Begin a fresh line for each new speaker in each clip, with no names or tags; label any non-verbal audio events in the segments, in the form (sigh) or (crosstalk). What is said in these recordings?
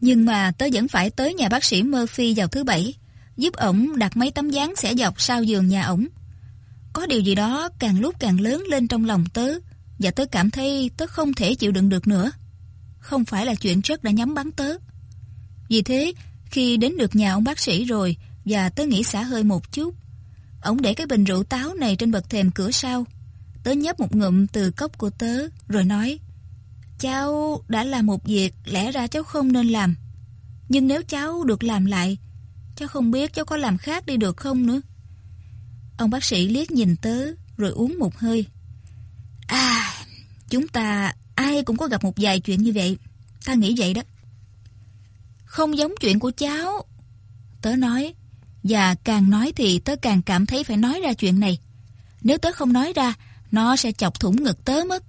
Nhưng mà tớ vẫn phải tới nhà bác sĩ Murphy vào thứ bảy, giúp ổng đặt mấy tấm dáng xẻ dọc sau giường nhà ổng. Có điều gì đó càng lúc càng lớn lên trong lòng tớ, và tớ cảm thấy tớ không thể chịu đựng được nữa. Không phải là chuyện Jack đã nhắm bắn tớ. Vì thế, khi đến được nhà ông bác sĩ rồi, và tớ nghĩ xả hơi một chút, ổng để cái bình rượu táo này trên bậc thềm cửa sau. Tớ nhấp một ngụm từ cốc của tớ, rồi nói, Cháu đã làm một việc lẽ ra cháu không nên làm. Nhưng nếu cháu được làm lại, cháu không biết cháu có làm khác đi được không nữa. Ông bác sĩ liếc nhìn tớ, rồi uống một hơi. À, chúng ta ai cũng có gặp một vài chuyện như vậy. Ta nghĩ vậy đó. Không giống chuyện của cháu. Tớ nói, và càng nói thì tớ càng cảm thấy phải nói ra chuyện này. Nếu tớ không nói ra, nó sẽ chọc thủng ngực tớ mất.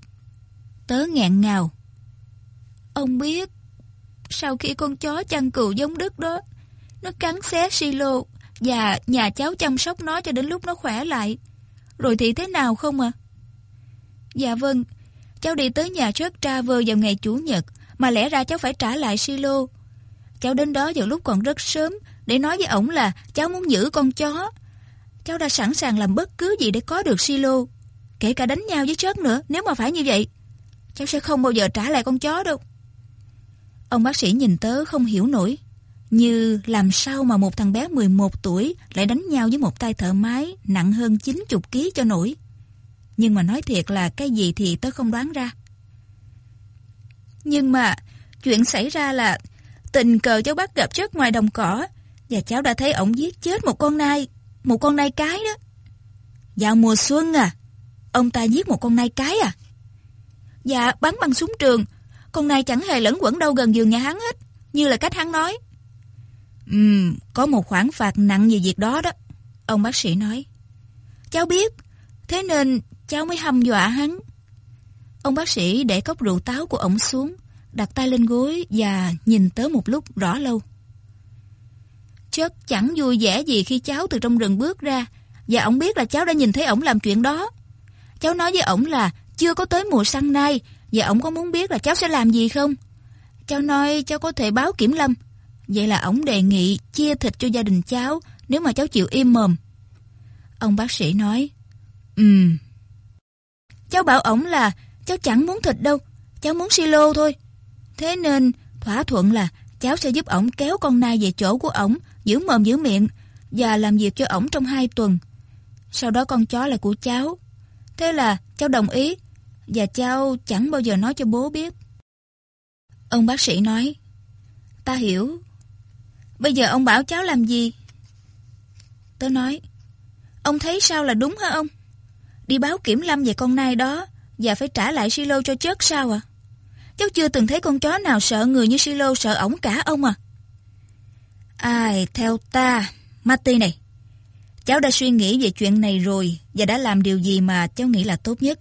Tớ nghẹn ngào. Ông biết, sau khi con chó chăn cừu giống Đức đó, nó cắn xé silo và nhà cháu chăm sóc nó cho đến lúc nó khỏe lại. Rồi thì thế nào không à? Dạ vâng, cháu đi tới nhà Jack Traver vào ngày Chủ nhật, mà lẽ ra cháu phải trả lại silo. Cháu đến đó vào lúc còn rất sớm để nói với ổng là cháu muốn giữ con chó. Cháu đã sẵn sàng làm bất cứ gì để có được silo, kể cả đánh nhau với Jack nữa nếu mà phải như vậy. Cháu sẽ không bao giờ trả lại con chó đâu. Ông bác sĩ nhìn tớ không hiểu nổi. Như làm sao mà một thằng bé 11 tuổi lại đánh nhau với một tay thợ máy nặng hơn 90 kg cho nổi. Nhưng mà nói thiệt là cái gì thì tớ không đoán ra. Nhưng mà chuyện xảy ra là tình cờ cháu bắt gặp trước ngoài đồng cỏ và cháu đã thấy ổng giết chết một con nai, một con nai cái đó. Vào mùa xuân à, ông ta giết một con nai cái à? Dạ, bắn bằng súng trường, con nai chẳng hề lẫn quẩn đâu gần giường nhà hắn hết, như là cách hắn nói. Ừm, có một khoản phạt nặng về việc đó đó, ông bác sĩ nói. Cháu biết, thế nên cháu mới hăm dọa hắn. Ông bác sĩ để cốc rượu táo của ổng xuống, đặt tay lên gối và nhìn tớ một lúc rõ lâu. Chất chẳng vui vẻ gì khi cháu từ trong rừng bước ra và ổng biết là cháu đã nhìn thấy ổng làm chuyện đó. Cháu nói với ổng là chưa có tới mùa săn nay và ổng có muốn biết là cháu sẽ làm gì không? Cháu nói cháu có thể báo kiểm lâm. Vậy là ổng đề nghị chia thịt cho gia đình cháu nếu mà cháu chịu im mồm. Ông bác sĩ nói, Ừm. Cháu bảo ổng là cháu chẳng muốn thịt đâu, cháu muốn silo thôi. Thế nên thỏa thuận là cháu sẽ giúp ổng kéo con nai về chỗ của ổng, giữ mồm giữ miệng và làm việc cho ổng trong hai tuần. Sau đó con chó là của cháu. Thế là cháu đồng ý và cháu chẳng bao giờ nói cho bố biết. Ông bác sĩ nói, ta hiểu. Bây giờ ông bảo cháu làm gì? Tớ nói, ông thấy sao là đúng hả ông? Đi báo kiểm lâm về con nai đó và phải trả lại silo cho chết sao à? Cháu chưa từng thấy con chó nào sợ người như silo sợ ổng cả ông à? Ai, theo ta, Marty này, cháu đã suy nghĩ về chuyện này rồi và đã làm điều gì mà cháu nghĩ là tốt nhất.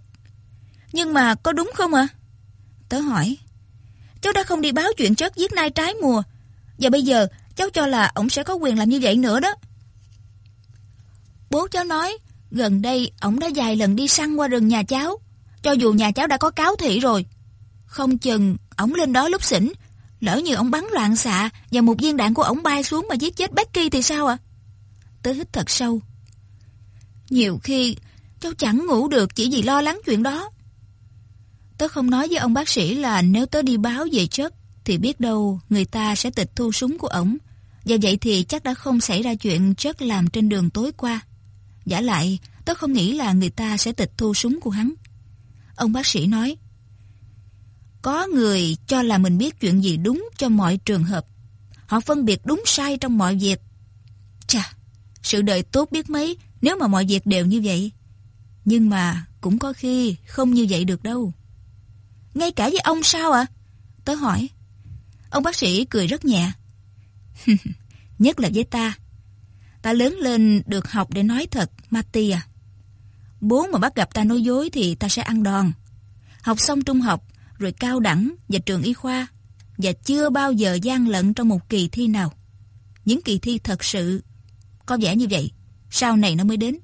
Nhưng mà có đúng không ạ? Tớ hỏi. Cháu đã không đi báo chuyện chất giết nai trái mùa. Và bây giờ cháu cho là ổng sẽ có quyền làm như vậy nữa đó. Bố cháu nói, gần đây ổng đã vài lần đi săn qua rừng nhà cháu. Cho dù nhà cháu đã có cáo thị rồi. Không chừng ổng lên đó lúc xỉn. Lỡ như ổng bắn loạn xạ và một viên đạn của ổng bay xuống mà giết chết Becky thì sao ạ? Tớ hít thật sâu. Nhiều khi cháu chẳng ngủ được chỉ vì lo lắng chuyện đó. Tớ không nói với ông bác sĩ là nếu tớ đi báo về chất thì biết đâu người ta sẽ tịch thu súng của ổng. Và vậy thì chắc đã không xảy ra chuyện chất làm trên đường tối qua. Giả lại, tớ không nghĩ là người ta sẽ tịch thu súng của hắn. Ông bác sĩ nói, Có người cho là mình biết chuyện gì đúng cho mọi trường hợp. Họ phân biệt đúng sai trong mọi việc. Chà, sự đời tốt biết mấy nếu mà mọi việc đều như vậy. Nhưng mà cũng có khi không như vậy được đâu. Ngay cả với ông sao ạ? Tớ hỏi. Ông bác sĩ cười rất nhẹ. (laughs) Nhất là với ta. Ta lớn lên được học để nói thật, mati à. Bố mà bắt gặp ta nói dối thì ta sẽ ăn đòn. Học xong trung học, rồi cao đẳng và trường y khoa. Và chưa bao giờ gian lận trong một kỳ thi nào. Những kỳ thi thật sự có vẻ như vậy. Sau này nó mới đến.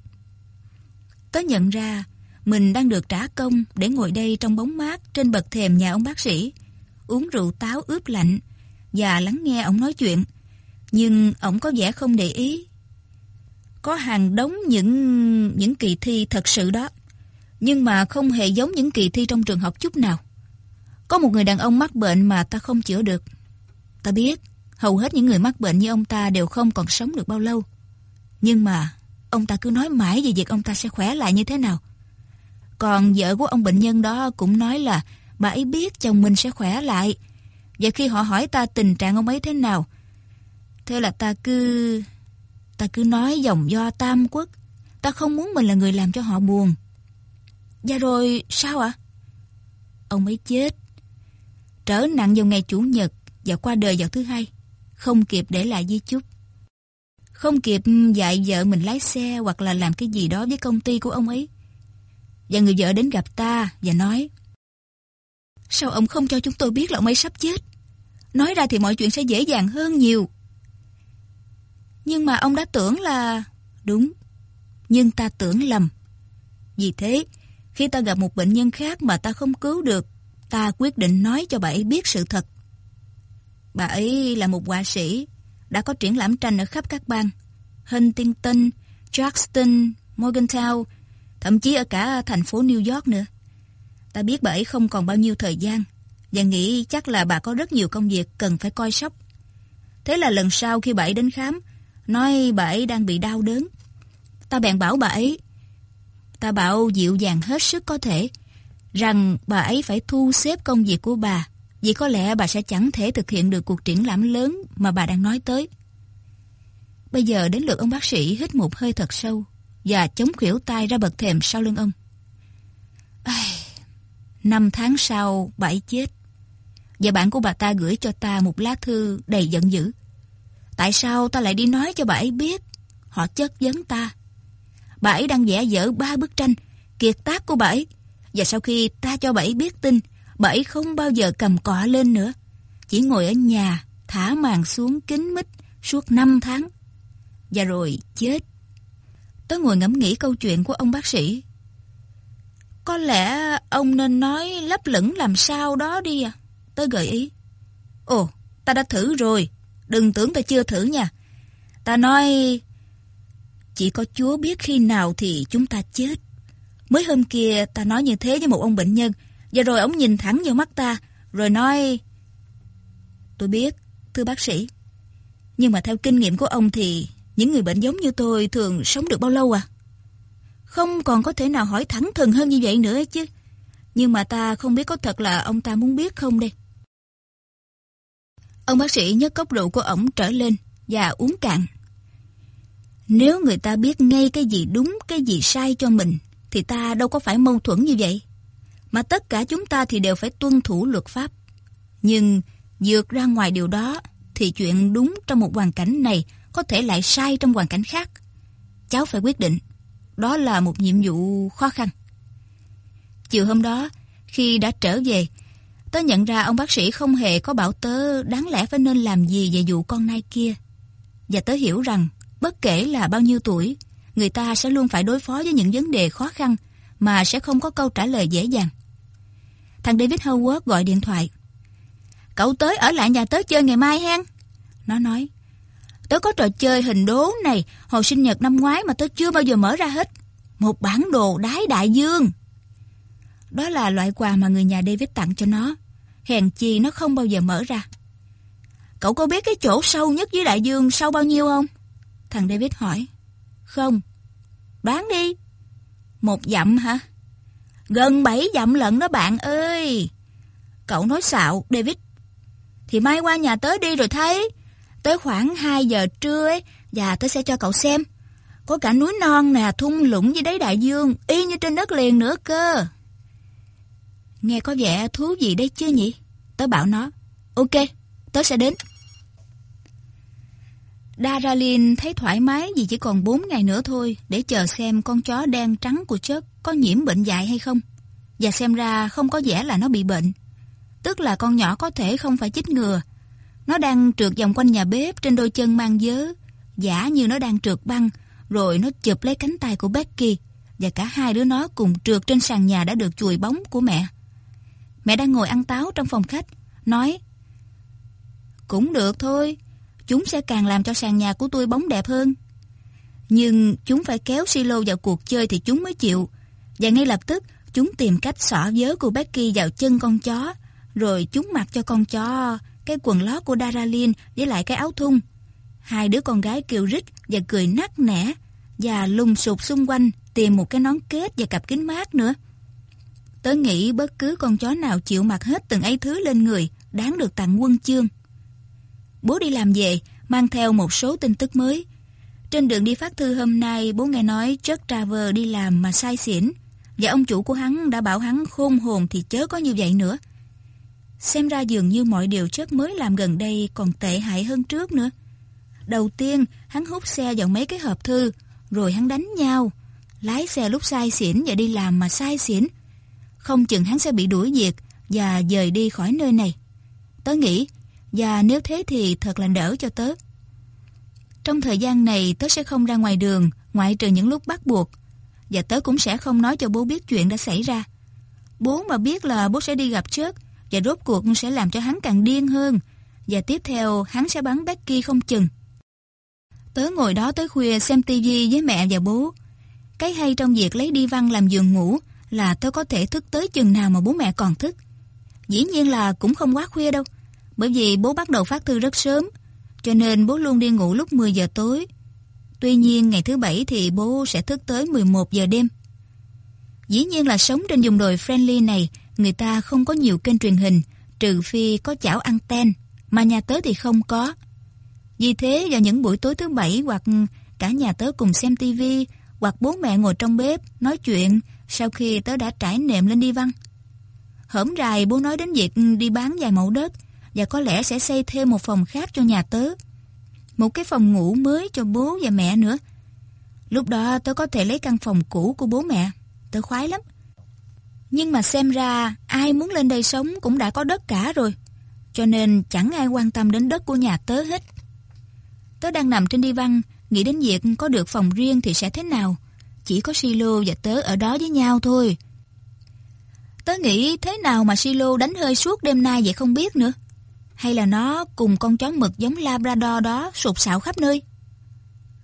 Tớ nhận ra mình đang được trả công để ngồi đây trong bóng mát trên bậc thềm nhà ông bác sĩ, uống rượu táo ướp lạnh và lắng nghe ông nói chuyện. Nhưng ông có vẻ không để ý. Có hàng đống những những kỳ thi thật sự đó. Nhưng mà không hề giống những kỳ thi trong trường học chút nào. Có một người đàn ông mắc bệnh mà ta không chữa được. Ta biết, hầu hết những người mắc bệnh như ông ta đều không còn sống được bao lâu. Nhưng mà, ông ta cứ nói mãi về việc ông ta sẽ khỏe lại như thế nào. Còn vợ của ông bệnh nhân đó cũng nói là bà ấy biết chồng mình sẽ khỏe lại. Và khi họ hỏi ta tình trạng ông ấy thế nào, thế là ta cứ... Ta cứ nói dòng do tam quốc. Ta không muốn mình là người làm cho họ buồn. Và rồi sao ạ? Ông ấy chết. Trở nặng vào ngày Chủ nhật và qua đời vào thứ hai. Không kịp để lại di chúc. Không kịp dạy vợ mình lái xe hoặc là làm cái gì đó với công ty của ông ấy. Và người vợ đến gặp ta và nói Sao ông không cho chúng tôi biết là ông ấy sắp chết? Nói ra thì mọi chuyện sẽ dễ dàng hơn nhiều. Nhưng mà ông đã tưởng là... Đúng, nhưng ta tưởng lầm. Vì thế, khi ta gặp một bệnh nhân khác mà ta không cứu được, ta quyết định nói cho bà ấy biết sự thật. Bà ấy là một họa sĩ, đã có triển lãm tranh ở khắp các bang. Huntington, Jackson, Morgantown, thậm chí ở cả thành phố New York nữa. Ta biết bà ấy không còn bao nhiêu thời gian và nghĩ chắc là bà có rất nhiều công việc cần phải coi sóc. Thế là lần sau khi bà ấy đến khám, nói bà ấy đang bị đau đớn. Ta bèn bảo bà ấy, ta bảo dịu dàng hết sức có thể, rằng bà ấy phải thu xếp công việc của bà, vì có lẽ bà sẽ chẳng thể thực hiện được cuộc triển lãm lớn mà bà đang nói tới. Bây giờ đến lượt ông bác sĩ hít một hơi thật sâu và chống khuỷu tay ra bật thềm sau lưng ông. Ai... Năm tháng sau, bà ấy chết. Và bạn của bà ta gửi cho ta một lá thư đầy giận dữ. Tại sao ta lại đi nói cho bà ấy biết? Họ chất vấn ta. Bà ấy đang vẽ dở ba bức tranh, kiệt tác của bà ấy. Và sau khi ta cho bà ấy biết tin, bà ấy không bao giờ cầm cọ lên nữa. Chỉ ngồi ở nhà, thả màn xuống kính mít suốt năm tháng. Và rồi chết. Tớ ngồi ngẫm nghĩ câu chuyện của ông bác sĩ. Có lẽ ông nên nói lấp lửng làm sao đó đi à. Tớ gợi ý. Ồ, ta đã thử rồi. Đừng tưởng ta chưa thử nha. Ta nói... Chỉ có Chúa biết khi nào thì chúng ta chết. Mới hôm kia ta nói như thế với một ông bệnh nhân. Và rồi ông nhìn thẳng vào mắt ta. Rồi nói... Tôi biết, thưa bác sĩ. Nhưng mà theo kinh nghiệm của ông thì những người bệnh giống như tôi thường sống được bao lâu à? Không còn có thể nào hỏi thẳng thừng hơn như vậy nữa chứ. Nhưng mà ta không biết có thật là ông ta muốn biết không đây. Ông bác sĩ nhấc cốc rượu của ổng trở lên và uống cạn. Nếu người ta biết ngay cái gì đúng, cái gì sai cho mình, thì ta đâu có phải mâu thuẫn như vậy. Mà tất cả chúng ta thì đều phải tuân thủ luật pháp. Nhưng vượt ra ngoài điều đó, thì chuyện đúng trong một hoàn cảnh này có thể lại sai trong hoàn cảnh khác. Cháu phải quyết định. Đó là một nhiệm vụ khó khăn. Chiều hôm đó, khi đã trở về, tớ nhận ra ông bác sĩ không hề có bảo tớ đáng lẽ phải nên làm gì về vụ con nai kia. Và tớ hiểu rằng, bất kể là bao nhiêu tuổi, người ta sẽ luôn phải đối phó với những vấn đề khó khăn mà sẽ không có câu trả lời dễ dàng. Thằng David Howard gọi điện thoại. Cậu tới ở lại nhà tớ chơi ngày mai hen. Nó nói, Tớ có trò chơi hình đố này hồi sinh nhật năm ngoái mà tớ chưa bao giờ mở ra hết. Một bản đồ đái đại dương. Đó là loại quà mà người nhà David tặng cho nó. Hèn chi nó không bao giờ mở ra. Cậu có biết cái chỗ sâu nhất dưới đại dương sâu bao nhiêu không? Thằng David hỏi. Không. Đoán đi. Một dặm hả? Gần bảy dặm lận đó bạn ơi. Cậu nói xạo, David. Thì mai qua nhà tớ đi rồi thấy. Tới khoảng 2 giờ trưa ấy, và tôi sẽ cho cậu xem. Có cả núi non nè, thung lũng dưới đáy đại dương, y như trên đất liền nữa cơ. Nghe có vẻ thú vị đấy chứ nhỉ? Tớ bảo nó, ok, tớ sẽ đến. Daralin thấy thoải mái vì chỉ còn 4 ngày nữa thôi để chờ xem con chó đen trắng của chất có nhiễm bệnh dại hay không. Và xem ra không có vẻ là nó bị bệnh. Tức là con nhỏ có thể không phải chích ngừa nó đang trượt vòng quanh nhà bếp trên đôi chân mang dớ, giả như nó đang trượt băng, rồi nó chụp lấy cánh tay của Becky, và cả hai đứa nó cùng trượt trên sàn nhà đã được chùi bóng của mẹ. Mẹ đang ngồi ăn táo trong phòng khách, nói Cũng được thôi, chúng sẽ càng làm cho sàn nhà của tôi bóng đẹp hơn. Nhưng chúng phải kéo Silo vào cuộc chơi thì chúng mới chịu. Và ngay lập tức, chúng tìm cách xỏ vớ của Becky vào chân con chó, rồi chúng mặc cho con chó cái quần lót của Daralyn với lại cái áo thun. Hai đứa con gái kêu rít và cười nắc nẻ và lùng sụp xung quanh tìm một cái nón kết và cặp kính mát nữa. Tớ nghĩ bất cứ con chó nào chịu mặc hết từng ấy thứ lên người đáng được tặng quân chương. Bố đi làm về, mang theo một số tin tức mới. Trên đường đi phát thư hôm nay, bố nghe nói Chuck Traver đi làm mà sai xỉn. Và ông chủ của hắn đã bảo hắn khôn hồn thì chớ có như vậy nữa. Xem ra dường như mọi điều chất mới làm gần đây còn tệ hại hơn trước nữa. Đầu tiên, hắn hút xe vào mấy cái hộp thư, rồi hắn đánh nhau. Lái xe lúc sai xỉn và đi làm mà sai xỉn. Không chừng hắn sẽ bị đuổi việc và dời đi khỏi nơi này. Tớ nghĩ, và nếu thế thì thật là đỡ cho tớ. Trong thời gian này tớ sẽ không ra ngoài đường, ngoại trừ những lúc bắt buộc. Và tớ cũng sẽ không nói cho bố biết chuyện đã xảy ra. Bố mà biết là bố sẽ đi gặp trước và rốt cuộc sẽ làm cho hắn càng điên hơn. Và tiếp theo hắn sẽ bắn Becky không chừng. Tớ ngồi đó tới khuya xem tivi với mẹ và bố. Cái hay trong việc lấy đi văn làm giường ngủ là tớ có thể thức tới chừng nào mà bố mẹ còn thức. Dĩ nhiên là cũng không quá khuya đâu, bởi vì bố bắt đầu phát thư rất sớm, cho nên bố luôn đi ngủ lúc 10 giờ tối. Tuy nhiên ngày thứ bảy thì bố sẽ thức tới 11 giờ đêm. Dĩ nhiên là sống trên vùng đồi friendly này, người ta không có nhiều kênh truyền hình, trừ phi có chảo anten, mà nhà tớ thì không có. Vì thế vào những buổi tối thứ bảy hoặc cả nhà tớ cùng xem tivi hoặc bố mẹ ngồi trong bếp nói chuyện sau khi tớ đã trải nệm lên đi văn. Hổm rài bố nói đến việc đi bán vài mẫu đất và có lẽ sẽ xây thêm một phòng khác cho nhà tớ. Một cái phòng ngủ mới cho bố và mẹ nữa. Lúc đó tớ có thể lấy căn phòng cũ của bố mẹ. Tớ khoái lắm. Nhưng mà xem ra ai muốn lên đây sống cũng đã có đất cả rồi. Cho nên chẳng ai quan tâm đến đất của nhà tớ hết. Tớ đang nằm trên đi văn, nghĩ đến việc có được phòng riêng thì sẽ thế nào. Chỉ có Silo và tớ ở đó với nhau thôi. Tớ nghĩ thế nào mà Silo đánh hơi suốt đêm nay vậy không biết nữa. Hay là nó cùng con chó mực giống Labrador đó sụp sạo khắp nơi.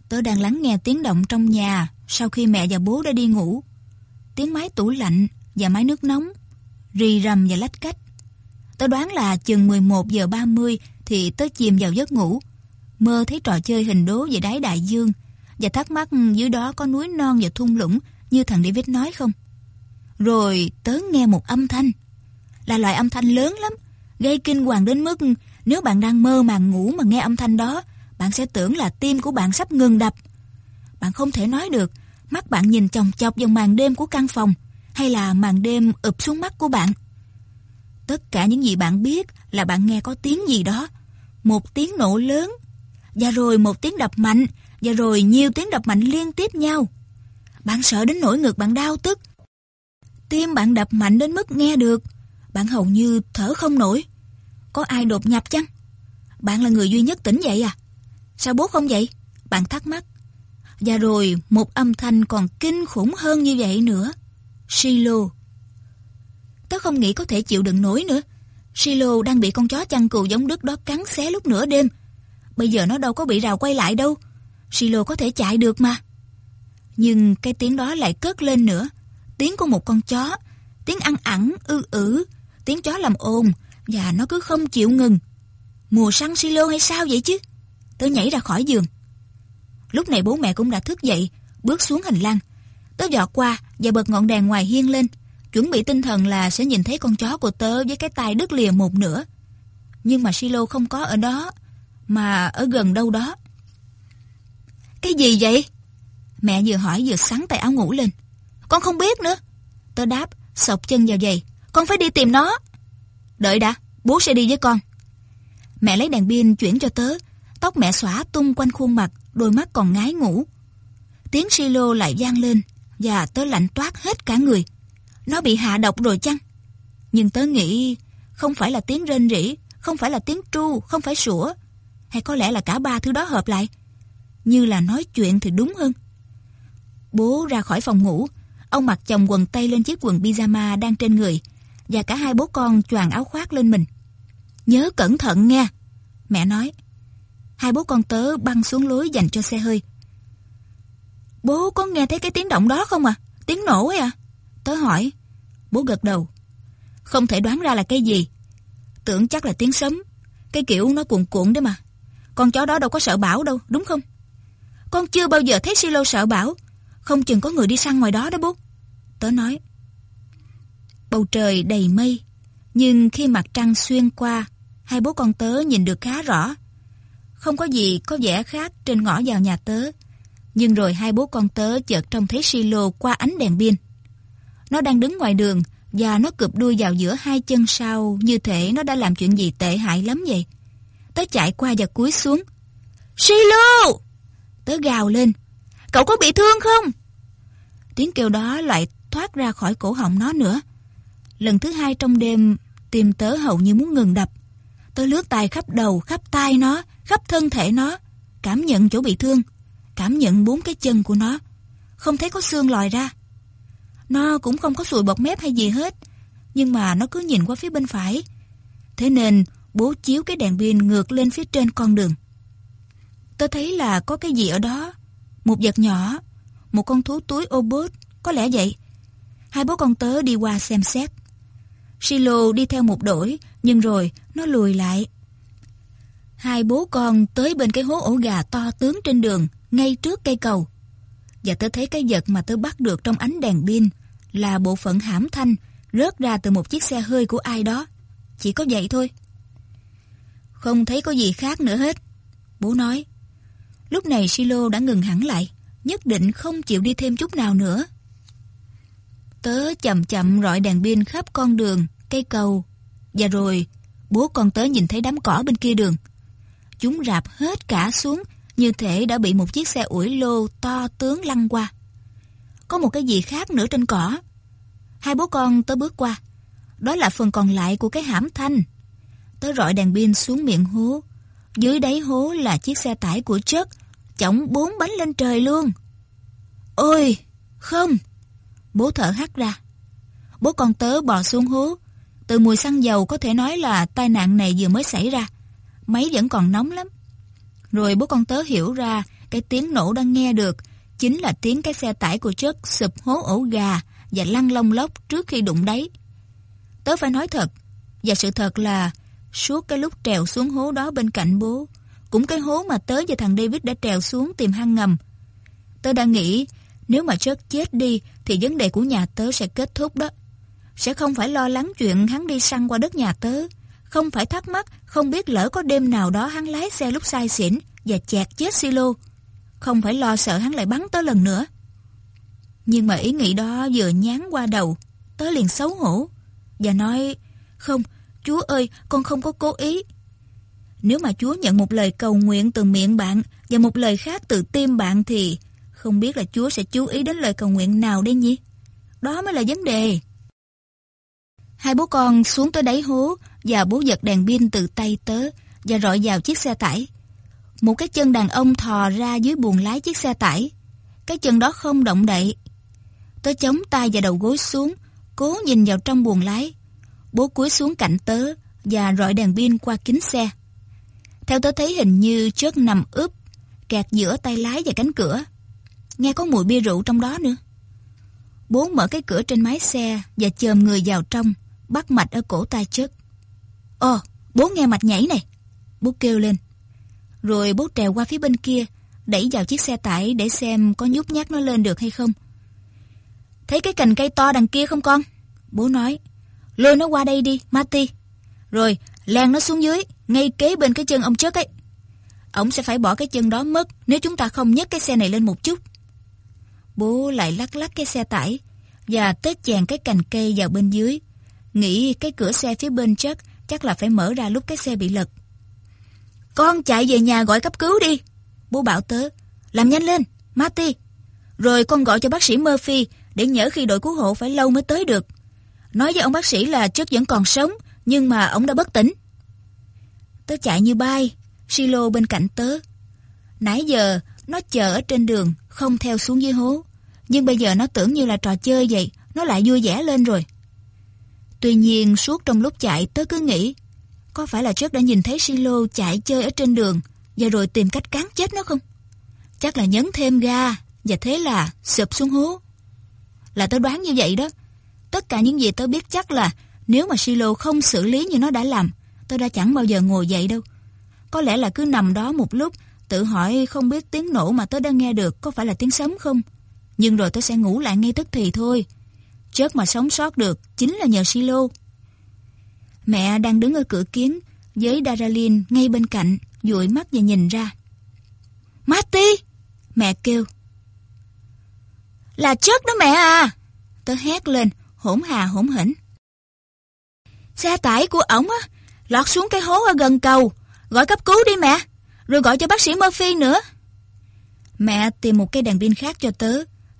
Tớ đang lắng nghe tiếng động trong nhà sau khi mẹ và bố đã đi ngủ. Tiếng máy tủ lạnh và máy nước nóng, rì rầm và lách cách. Tôi đoán là chừng 11 giờ 30 thì tớ chìm vào giấc ngủ. Mơ thấy trò chơi hình đố về đáy đại dương và thắc mắc dưới đó có núi non và thung lũng như thằng David nói không. Rồi tớ nghe một âm thanh. Là loại âm thanh lớn lắm, gây kinh hoàng đến mức nếu bạn đang mơ màng ngủ mà nghe âm thanh đó, bạn sẽ tưởng là tim của bạn sắp ngừng đập. Bạn không thể nói được, mắt bạn nhìn chòng chọc vào màn đêm của căn phòng, hay là màn đêm ụp xuống mắt của bạn. Tất cả những gì bạn biết là bạn nghe có tiếng gì đó, một tiếng nổ lớn, và rồi một tiếng đập mạnh, và rồi nhiều tiếng đập mạnh liên tiếp nhau. Bạn sợ đến nỗi ngực bạn đau tức. Tim bạn đập mạnh đến mức nghe được, bạn hầu như thở không nổi. Có ai đột nhập chăng? Bạn là người duy nhất tỉnh dậy à? Sao bố không vậy? Bạn thắc mắc. Và rồi một âm thanh còn kinh khủng hơn như vậy nữa. Silo. Tớ không nghĩ có thể chịu đựng nổi nữa. Silo đang bị con chó chăn cừu giống Đức đó cắn xé lúc nửa đêm. Bây giờ nó đâu có bị rào quay lại đâu. Silo có thể chạy được mà. Nhưng cái tiếng đó lại cất lên nữa. Tiếng của một con chó. Tiếng ăn ẳng, ư ử. Tiếng chó làm ồn. Và nó cứ không chịu ngừng. Mùa săn Silo hay sao vậy chứ? Tớ nhảy ra khỏi giường. Lúc này bố mẹ cũng đã thức dậy, bước xuống hành lang. Tớ dọt qua và bật ngọn đèn ngoài hiên lên, chuẩn bị tinh thần là sẽ nhìn thấy con chó của tớ với cái tai đứt lìa một nửa. Nhưng mà Silo không có ở đó, mà ở gần đâu đó. Cái gì vậy? Mẹ vừa hỏi vừa sắn tay áo ngủ lên. Con không biết nữa. Tớ đáp, sọc chân vào giày. Con phải đi tìm nó. Đợi đã, bố sẽ đi với con. Mẹ lấy đèn pin chuyển cho tớ. Tóc mẹ xõa tung quanh khuôn mặt, đôi mắt còn ngái ngủ. Tiếng silo lại vang lên và tớ lạnh toát hết cả người. Nó bị hạ độc rồi chăng? Nhưng tớ nghĩ không phải là tiếng rên rỉ, không phải là tiếng tru, không phải sủa. Hay có lẽ là cả ba thứ đó hợp lại. Như là nói chuyện thì đúng hơn. Bố ra khỏi phòng ngủ, ông mặc chồng quần tây lên chiếc quần pyjama đang trên người và cả hai bố con choàng áo khoác lên mình. Nhớ cẩn thận nghe, Mẹ nói. Hai bố con tớ băng xuống lối dành cho xe hơi. Bố có nghe thấy cái tiếng động đó không à? Tiếng nổ ấy à? Tớ hỏi. Bố gật đầu. Không thể đoán ra là cái gì. Tưởng chắc là tiếng sấm. Cái kiểu nó cuộn cuộn đấy mà. Con chó đó đâu có sợ bão đâu, đúng không? Con chưa bao giờ thấy silo sợ bão. Không chừng có người đi săn ngoài đó đó bố. Tớ nói. Bầu trời đầy mây. Nhưng khi mặt trăng xuyên qua, hai bố con tớ nhìn được khá rõ. Không có gì có vẻ khác trên ngõ vào nhà tớ. Nhưng rồi hai bố con tớ chợt trông thấy silo qua ánh đèn pin. Nó đang đứng ngoài đường và nó cụp đuôi vào giữa hai chân sau như thể nó đã làm chuyện gì tệ hại lắm vậy. Tớ chạy qua và cúi xuống. Silo! Tớ gào lên. Cậu có bị thương không? Tiếng kêu đó lại thoát ra khỏi cổ họng nó nữa. Lần thứ hai trong đêm, tim tớ hầu như muốn ngừng đập. Tớ lướt tay khắp đầu, khắp tay nó, khắp thân thể nó, cảm nhận chỗ bị thương, cảm nhận bốn cái chân của nó. Không thấy có xương lòi ra. Nó cũng không có sùi bọt mép hay gì hết, nhưng mà nó cứ nhìn qua phía bên phải. Thế nên bố chiếu cái đèn pin ngược lên phía trên con đường. Tôi thấy là có cái gì ở đó, một vật nhỏ, một con thú túi ô bốt, có lẽ vậy. Hai bố con tớ đi qua xem xét. Silo đi theo một đổi, nhưng rồi nó lùi lại. Hai bố con tới bên cái hố ổ gà to tướng trên đường, ngay trước cây cầu. Và tớ thấy cái vật mà tớ bắt được trong ánh đèn pin là bộ phận hãm thanh rớt ra từ một chiếc xe hơi của ai đó. Chỉ có vậy thôi. Không thấy có gì khác nữa hết. Bố nói. Lúc này Silo đã ngừng hẳn lại, nhất định không chịu đi thêm chút nào nữa. Tớ chậm chậm rọi đèn pin khắp con đường, cây cầu. Và rồi, bố con tớ nhìn thấy đám cỏ bên kia đường. Chúng rạp hết cả xuống, như thể đã bị một chiếc xe ủi lô to tướng lăn qua. Có một cái gì khác nữa trên cỏ. Hai bố con tớ bước qua. Đó là phần còn lại của cái hãm thanh. Tớ rọi đèn pin xuống miệng hố. Dưới đáy hố là chiếc xe tải của chất, chổng bốn bánh lên trời luôn. Ôi, không! Bố thở hắt ra. Bố con tớ bò xuống hố. Từ mùi xăng dầu có thể nói là tai nạn này vừa mới xảy ra. Máy vẫn còn nóng lắm. Rồi bố con tớ hiểu ra cái tiếng nổ đang nghe được chính là tiếng cái xe tải của chất sụp hố ổ gà và lăn lông lốc trước khi đụng đáy. Tớ phải nói thật, và sự thật là suốt cái lúc trèo xuống hố đó bên cạnh bố, cũng cái hố mà tớ và thằng David đã trèo xuống tìm hang ngầm. Tớ đã nghĩ nếu mà chất chết đi thì vấn đề của nhà tớ sẽ kết thúc đó. Sẽ không phải lo lắng chuyện hắn đi săn qua đất nhà tớ. Không phải thắc mắc không biết lỡ có đêm nào đó hắn lái xe lúc say xỉn và chẹt chết silo. Không phải lo sợ hắn lại bắn tới lần nữa. Nhưng mà ý nghĩ đó vừa nhán qua đầu, tớ liền xấu hổ và nói Không, Chúa ơi, con không có cố ý. Nếu mà Chúa nhận một lời cầu nguyện từ miệng bạn và một lời khác từ tim bạn thì không biết là Chúa sẽ chú ý đến lời cầu nguyện nào đây nhỉ? Đó mới là vấn đề. Hai bố con xuống tới đáy hố và bố giật đèn pin từ tay tớ và rọi vào chiếc xe tải. Một cái chân đàn ông thò ra dưới buồng lái chiếc xe tải. Cái chân đó không động đậy. Tớ chống tay và đầu gối xuống, cố nhìn vào trong buồng lái. Bố cúi xuống cạnh tớ và rọi đèn pin qua kính xe. Theo tớ thấy hình như chớt nằm ướp, kẹt giữa tay lái và cánh cửa. Nghe có mùi bia rượu trong đó nữa. Bố mở cái cửa trên mái xe và chồm người vào trong, bắt mạch ở cổ tay chất. Ồ, bố nghe mạch nhảy này. Bố kêu lên. Rồi bố trèo qua phía bên kia, đẩy vào chiếc xe tải để xem có nhúc nhát nó lên được hay không. Thấy cái cành cây to đằng kia không con? Bố nói. Lôi nó qua đây đi, Marty. Rồi, len nó xuống dưới, ngay kế bên cái chân ông chất ấy. Ông sẽ phải bỏ cái chân đó mất nếu chúng ta không nhấc cái xe này lên một chút. Bố lại lắc lắc cái xe tải và tết chèn cái cành cây vào bên dưới. Nghĩ cái cửa xe phía bên chất chắc là phải mở ra lúc cái xe bị lật. Con chạy về nhà gọi cấp cứu đi. Bố bảo tớ. Làm nhanh lên, Marty. Rồi con gọi cho bác sĩ Murphy để nhớ khi đội cứu hộ phải lâu mới tới được. Nói với ông bác sĩ là trước vẫn còn sống, nhưng mà ông đã bất tỉnh. Tớ chạy như bay, Silo bên cạnh tớ. Nãy giờ, nó chờ ở trên đường, không theo xuống dưới hố. Nhưng bây giờ nó tưởng như là trò chơi vậy, nó lại vui vẻ lên rồi. Tuy nhiên, suốt trong lúc chạy tớ cứ nghĩ, Có phải là trước đã nhìn thấy Silo chạy chơi ở trên đường và rồi tìm cách cán chết nó không? Chắc là nhấn thêm ga và thế là sụp xuống hố. Là tớ đoán như vậy đó. Tất cả những gì tớ biết chắc là nếu mà Silo không xử lý như nó đã làm, tớ đã chẳng bao giờ ngồi dậy đâu. Có lẽ là cứ nằm đó một lúc, tự hỏi không biết tiếng nổ mà tớ đang nghe được có phải là tiếng sấm không. Nhưng rồi tớ sẽ ngủ lại ngay tức thì thôi chết mà sống sót được chính là nhờ Silo. Mẹ đang đứng ở cửa kiến với Daralin ngay bên cạnh, dụi mắt và nhìn ra. Marty! Mẹ kêu. Là chết đó mẹ à! Tớ hét lên, hỗn hà hỗn hỉnh. Xe tải của ổng á, lọt xuống cái hố ở gần cầu. Gọi cấp cứu đi mẹ, rồi gọi cho bác sĩ Murphy nữa. Mẹ tìm một cây đèn pin khác cho tớ,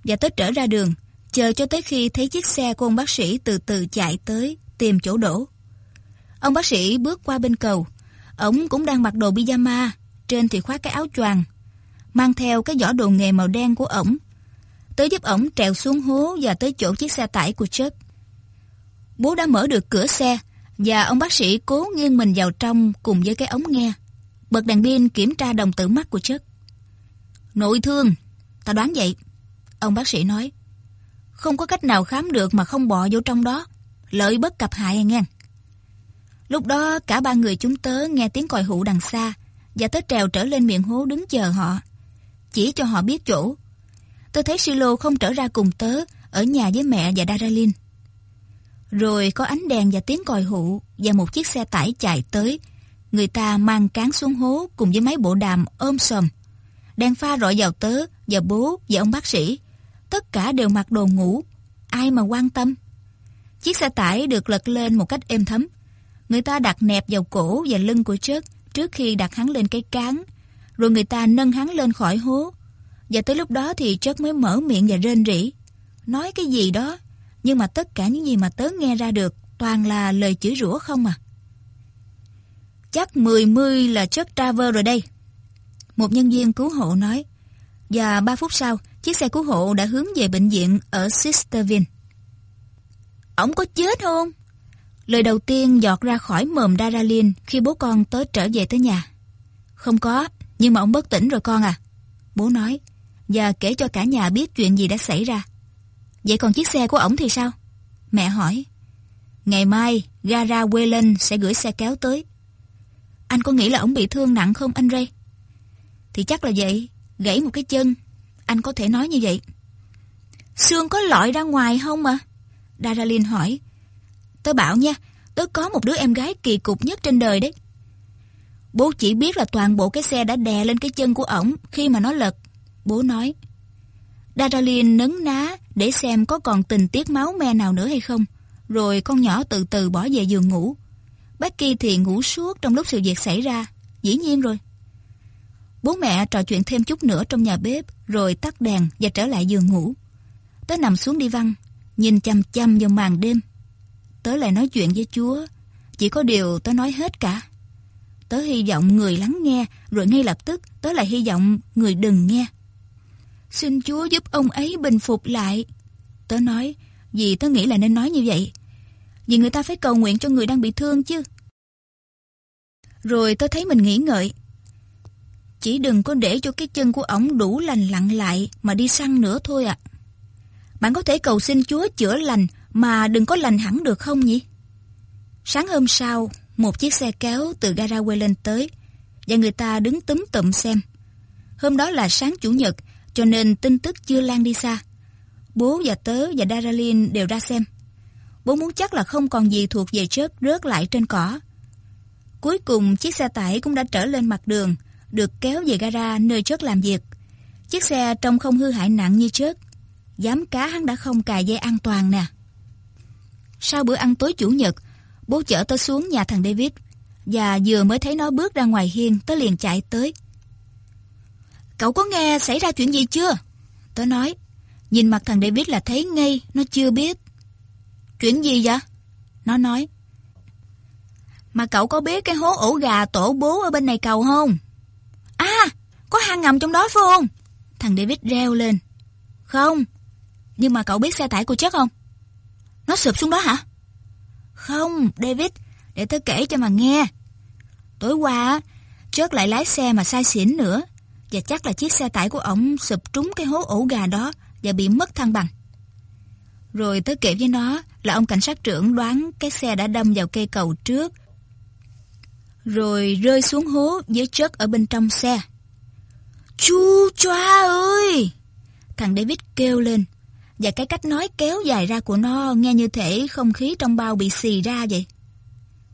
và tớ trở ra đường, chờ cho tới khi thấy chiếc xe của ông bác sĩ từ từ chạy tới, tìm chỗ đổ. Ông bác sĩ bước qua bên cầu, ổng cũng đang mặc đồ pyjama, trên thì khoác cái áo choàng, mang theo cái giỏ đồ nghề màu đen của ổng. Tới giúp ổng trèo xuống hố và tới chỗ chiếc xe tải của Chuck. Bố đã mở được cửa xe và ông bác sĩ cố nghiêng mình vào trong cùng với cái ống nghe. Bật đèn pin kiểm tra đồng tử mắt của Chuck. Nội thương, ta đoán vậy. Ông bác sĩ nói. Không có cách nào khám được mà không bỏ vô trong đó. Lợi bất cập hại nghe. Lúc đó, cả ba người chúng tớ nghe tiếng còi hụ đằng xa, và tớ trèo trở lên miệng hố đứng chờ họ. Chỉ cho họ biết chỗ. Tớ thấy Silo không trở ra cùng tớ, ở nhà với mẹ và Daralin. Rồi có ánh đèn và tiếng còi hụ, và một chiếc xe tải chạy tới. Người ta mang cán xuống hố cùng với máy bộ đàm ôm sòm. Đèn pha rọi vào tớ, và bố, và ông bác sĩ. Tất cả đều mặc đồ ngủ. Ai mà quan tâm? Chiếc xe tải được lật lên một cách êm thấm. Người ta đặt nẹp vào cổ và lưng của Trớt trước khi đặt hắn lên cái cán. Rồi người ta nâng hắn lên khỏi hố. Và tới lúc đó thì Trớt mới mở miệng và rên rỉ. Nói cái gì đó nhưng mà tất cả những gì mà tớ nghe ra được toàn là lời chửi rủa không à. Chắc mười mươi là chất Traver rồi đây. Một nhân viên cứu hộ nói. Và ba phút sau, chiếc xe cứu hộ đã hướng về bệnh viện ở Sisterville. Ông có chết không? Lời đầu tiên giọt ra khỏi mồm Daralin khi bố con tới trở về tới nhà. Không có, nhưng mà ông bất tỉnh rồi con à. Bố nói, và kể cho cả nhà biết chuyện gì đã xảy ra. Vậy còn chiếc xe của ổng thì sao? Mẹ hỏi. Ngày mai, gara Wayland sẽ gửi xe kéo tới. Anh có nghĩ là ổng bị thương nặng không anh Ray? Thì chắc là vậy. Gãy một cái chân. Anh có thể nói như vậy. Xương có lọi ra ngoài không mà? Daralin hỏi. Tớ bảo nha, tớ có một đứa em gái kỳ cục nhất trên đời đấy. Bố chỉ biết là toàn bộ cái xe đã đè lên cái chân của ổng khi mà nó lật. Bố nói. Daralin nấn ná để xem có còn tình tiết máu me nào nữa hay không. Rồi con nhỏ từ từ bỏ về giường ngủ. Becky thì ngủ suốt trong lúc sự việc xảy ra. Dĩ nhiên rồi. Bố mẹ trò chuyện thêm chút nữa trong nhà bếp rồi tắt đèn và trở lại giường ngủ. Tớ nằm xuống đi văn, nhìn chăm chăm vào màn đêm. Tớ lại nói chuyện với Chúa. Chỉ có điều tớ nói hết cả. Tớ hy vọng người lắng nghe rồi ngay lập tức tớ lại hy vọng người đừng nghe. Xin Chúa giúp ông ấy bình phục lại. Tớ nói, vì tớ nghĩ là nên nói như vậy. Vì người ta phải cầu nguyện cho người đang bị thương chứ. Rồi tớ thấy mình nghĩ ngợi. Chỉ đừng có để cho cái chân của ổng đủ lành lặn lại mà đi săn nữa thôi ạ. Bạn có thể cầu xin Chúa chữa lành mà đừng có lành hẳn được không nhỉ? Sáng hôm sau, một chiếc xe kéo từ gara lên tới và người ta đứng túm tụm xem. Hôm đó là sáng chủ nhật cho nên tin tức chưa lan đi xa. Bố và tớ và Daralin đều ra xem. Bố muốn chắc là không còn gì thuộc về chớp rớt lại trên cỏ. Cuối cùng chiếc xe tải cũng đã trở lên mặt đường, được kéo về gara nơi chớt làm việc. Chiếc xe trông không hư hại nặng như chớt. Dám cá hắn đã không cài dây an toàn nè. Sau bữa ăn tối chủ nhật, bố chở tôi xuống nhà thằng David. Và vừa mới thấy nó bước ra ngoài hiên, tớ liền chạy tới. Cậu có nghe xảy ra chuyện gì chưa? Tớ nói. Nhìn mặt thằng David là thấy ngay, nó chưa biết. Chuyện gì vậy? Nó nói. Mà cậu có biết cái hố ổ gà tổ bố ở bên này cầu không? À, có hang ngầm trong đó phải không? Thằng David reo lên. Không. Nhưng mà cậu biết xe tải của chết không? Nó sụp xuống đó hả? Không, David, để tớ kể cho mà nghe. Tối qua, Chớt lại lái xe mà sai xỉn nữa. Và chắc là chiếc xe tải của ổng sụp trúng cái hố ổ gà đó và bị mất thăng bằng. Rồi tớ kể với nó là ông cảnh sát trưởng đoán cái xe đã đâm vào cây cầu trước. Rồi rơi xuống hố với chất ở bên trong xe. Chu choa ơi! Thằng David kêu lên. Và cái cách nói kéo dài ra của nó nghe như thể không khí trong bao bị xì ra vậy.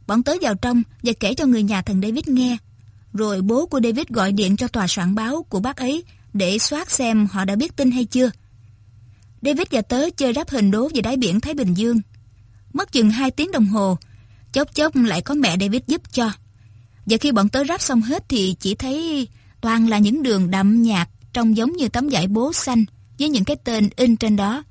Bọn tới vào trong và kể cho người nhà thằng David nghe. Rồi bố của David gọi điện cho tòa soạn báo của bác ấy để soát xem họ đã biết tin hay chưa. David và tớ chơi ráp hình đố về đáy biển Thái Bình Dương. Mất chừng 2 tiếng đồng hồ, chốc chốc lại có mẹ David giúp cho. Và khi bọn tớ ráp xong hết thì chỉ thấy toàn là những đường đậm nhạt trông giống như tấm vải bố xanh với những cái tên in trên đó.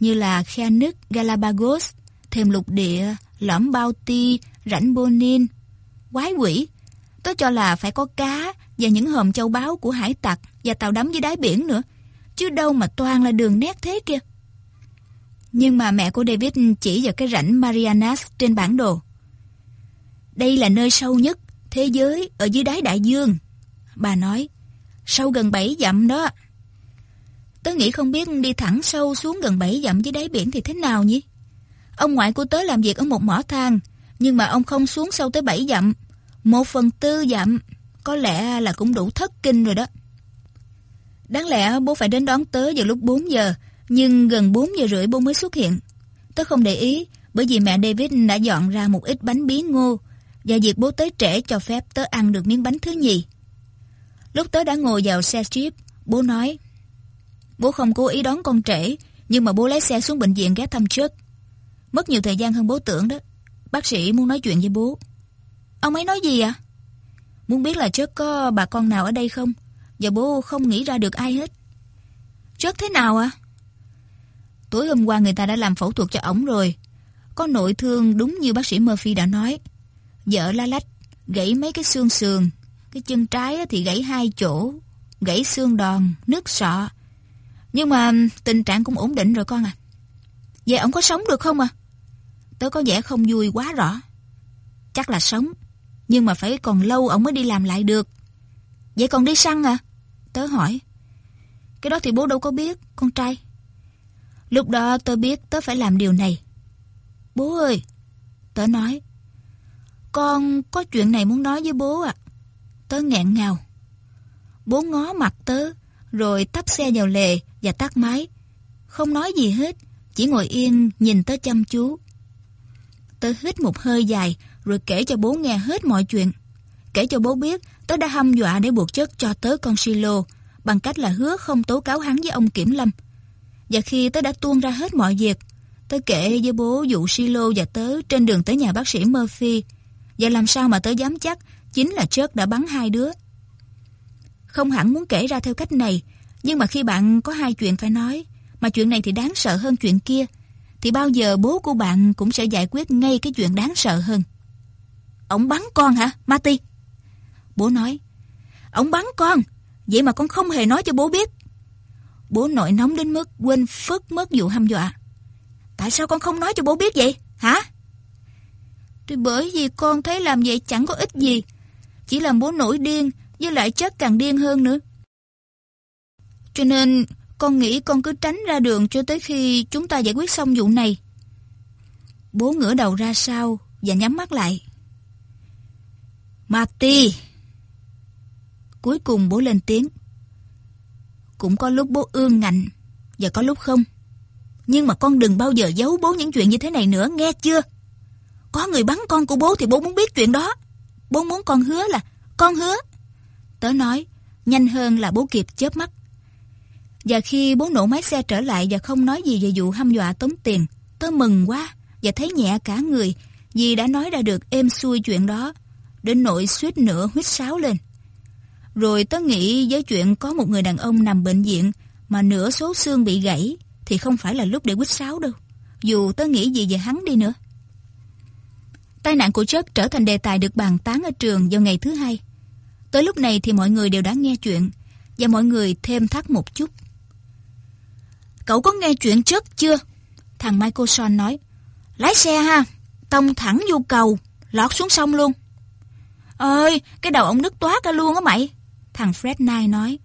Như là khe nước Galapagos, thềm lục địa, lõm bao ti, rãnh Bonin, quái quỷ. Tớ cho là phải có cá và những hòm châu báu của hải tặc và tàu đắm dưới đáy biển nữa. Chứ đâu mà toàn là đường nét thế kia. Nhưng mà mẹ của David chỉ vào cái rãnh Marianas trên bản đồ. Đây là nơi sâu nhất thế giới ở dưới đáy đại dương. Bà nói, sâu gần 7 dặm đó. Tớ nghĩ không biết đi thẳng sâu xuống gần 7 dặm dưới đáy biển thì thế nào nhỉ? Ông ngoại của tớ làm việc ở một mỏ than, nhưng mà ông không xuống sâu tới 7 dặm. Một phần tư dặm, có lẽ là cũng đủ thất kinh rồi đó. Đáng lẽ bố phải đến đón tớ vào lúc 4 giờ, nhưng gần 4 giờ rưỡi bố mới xuất hiện. Tớ không để ý, bởi vì mẹ David đã dọn ra một ít bánh bí ngô, và việc bố tới trễ cho phép tớ ăn được miếng bánh thứ nhì. Lúc tớ đã ngồi vào xe Jeep, bố nói, Bố không cố ý đón con trễ, nhưng mà bố lái xe xuống bệnh viện ghé thăm trước. Mất nhiều thời gian hơn bố tưởng đó. Bác sĩ muốn nói chuyện với bố. Ông ấy nói gì ạ? À? Muốn biết là trước có bà con nào ở đây không? Và bố không nghĩ ra được ai hết. Trước thế nào ạ? À? Tối hôm qua người ta đã làm phẫu thuật cho ổng rồi. Có nội thương đúng như bác sĩ Murphy đã nói. Vợ la lách, gãy mấy cái xương sườn. Cái chân trái thì gãy hai chỗ. Gãy xương đòn, nước sọ. Nhưng mà tình trạng cũng ổn định rồi con à. Vậy ông có sống được không à? Tớ có vẻ không vui quá rõ. Chắc là sống. Nhưng mà phải còn lâu ông mới đi làm lại được. Vậy còn đi săn à? Tớ hỏi. Cái đó thì bố đâu có biết, con trai. Lúc đó tớ biết tớ phải làm điều này. Bố ơi! Tớ nói. Con có chuyện này muốn nói với bố ạ. Tớ nghẹn ngào. Bố ngó mặt tớ, rồi tắp xe vào lề và tắt máy. Không nói gì hết, chỉ ngồi yên nhìn tớ chăm chú. Tớ hít một hơi dài rồi kể cho bố nghe hết mọi chuyện. Kể cho bố biết tớ đã hăm dọa để buộc chất cho tớ con silo bằng cách là hứa không tố cáo hắn với ông Kiểm Lâm. Và khi tớ đã tuôn ra hết mọi việc, tớ kể với bố vụ silo và tớ trên đường tới nhà bác sĩ Murphy và làm sao mà tớ dám chắc chính là chất đã bắn hai đứa. Không hẳn muốn kể ra theo cách này, nhưng mà khi bạn có hai chuyện phải nói, mà chuyện này thì đáng sợ hơn chuyện kia, thì bao giờ bố của bạn cũng sẽ giải quyết ngay cái chuyện đáng sợ hơn. Ông bắn con hả, Marty? Bố nói, ông bắn con, vậy mà con không hề nói cho bố biết. Bố nội nóng đến mức quên phức mất vụ hăm dọa. Tại sao con không nói cho bố biết vậy, hả? Thì bởi vì con thấy làm vậy chẳng có ích gì. Chỉ làm bố nổi điên, với lại chết càng điên hơn nữa. Cho nên con nghĩ con cứ tránh ra đường cho tới khi chúng ta giải quyết xong vụ này. Bố ngửa đầu ra sau và nhắm mắt lại. Marty! Cuối cùng bố lên tiếng. Cũng có lúc bố ương ngạnh và có lúc không. Nhưng mà con đừng bao giờ giấu bố những chuyện như thế này nữa, nghe chưa? Có người bắn con của bố thì bố muốn biết chuyện đó. Bố muốn con hứa là con hứa. Tớ nói, nhanh hơn là bố kịp chớp mắt. Và khi bố nổ máy xe trở lại và không nói gì về vụ hăm dọa tống tiền, tớ mừng quá và thấy nhẹ cả người vì đã nói ra được êm xuôi chuyện đó, đến nỗi suýt nữa huyết sáo lên. Rồi tớ nghĩ với chuyện có một người đàn ông nằm bệnh viện mà nửa số xương bị gãy thì không phải là lúc để quýt sáo đâu, dù tớ nghĩ gì về hắn đi nữa. Tai nạn của Chất trở thành đề tài được bàn tán ở trường vào ngày thứ hai. Tới lúc này thì mọi người đều đã nghe chuyện và mọi người thêm thắt một chút. Cậu có nghe chuyện chất chưa? Thằng Michael Son nói. Lái xe ha, tông thẳng vô cầu, lọt xuống sông luôn. Ơi, cái đầu ông nứt toát ra luôn á mày. Thằng Fred Nye nói.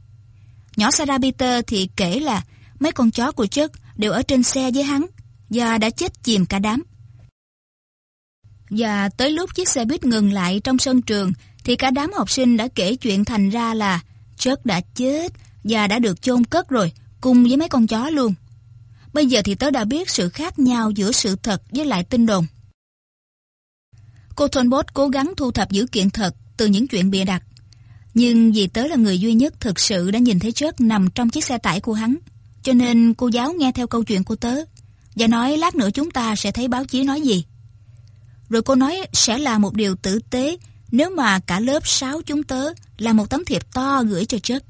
Nhỏ Sarah Peter thì kể là mấy con chó của Chuck đều ở trên xe với hắn và đã chết chìm cả đám. Và tới lúc chiếc xe buýt ngừng lại trong sân trường thì cả đám học sinh đã kể chuyện thành ra là Chuck đã chết và đã được chôn cất rồi cùng với mấy con chó luôn. Bây giờ thì tớ đã biết sự khác nhau giữa sự thật với lại tin đồn. Cô Thornbot cố gắng thu thập dữ kiện thật từ những chuyện bịa đặt. Nhưng vì tớ là người duy nhất thực sự đã nhìn thấy Chuck nằm trong chiếc xe tải của hắn, cho nên cô giáo nghe theo câu chuyện của tớ và nói lát nữa chúng ta sẽ thấy báo chí nói gì. Rồi cô nói sẽ là một điều tử tế nếu mà cả lớp 6 chúng tớ làm một tấm thiệp to gửi cho Chất.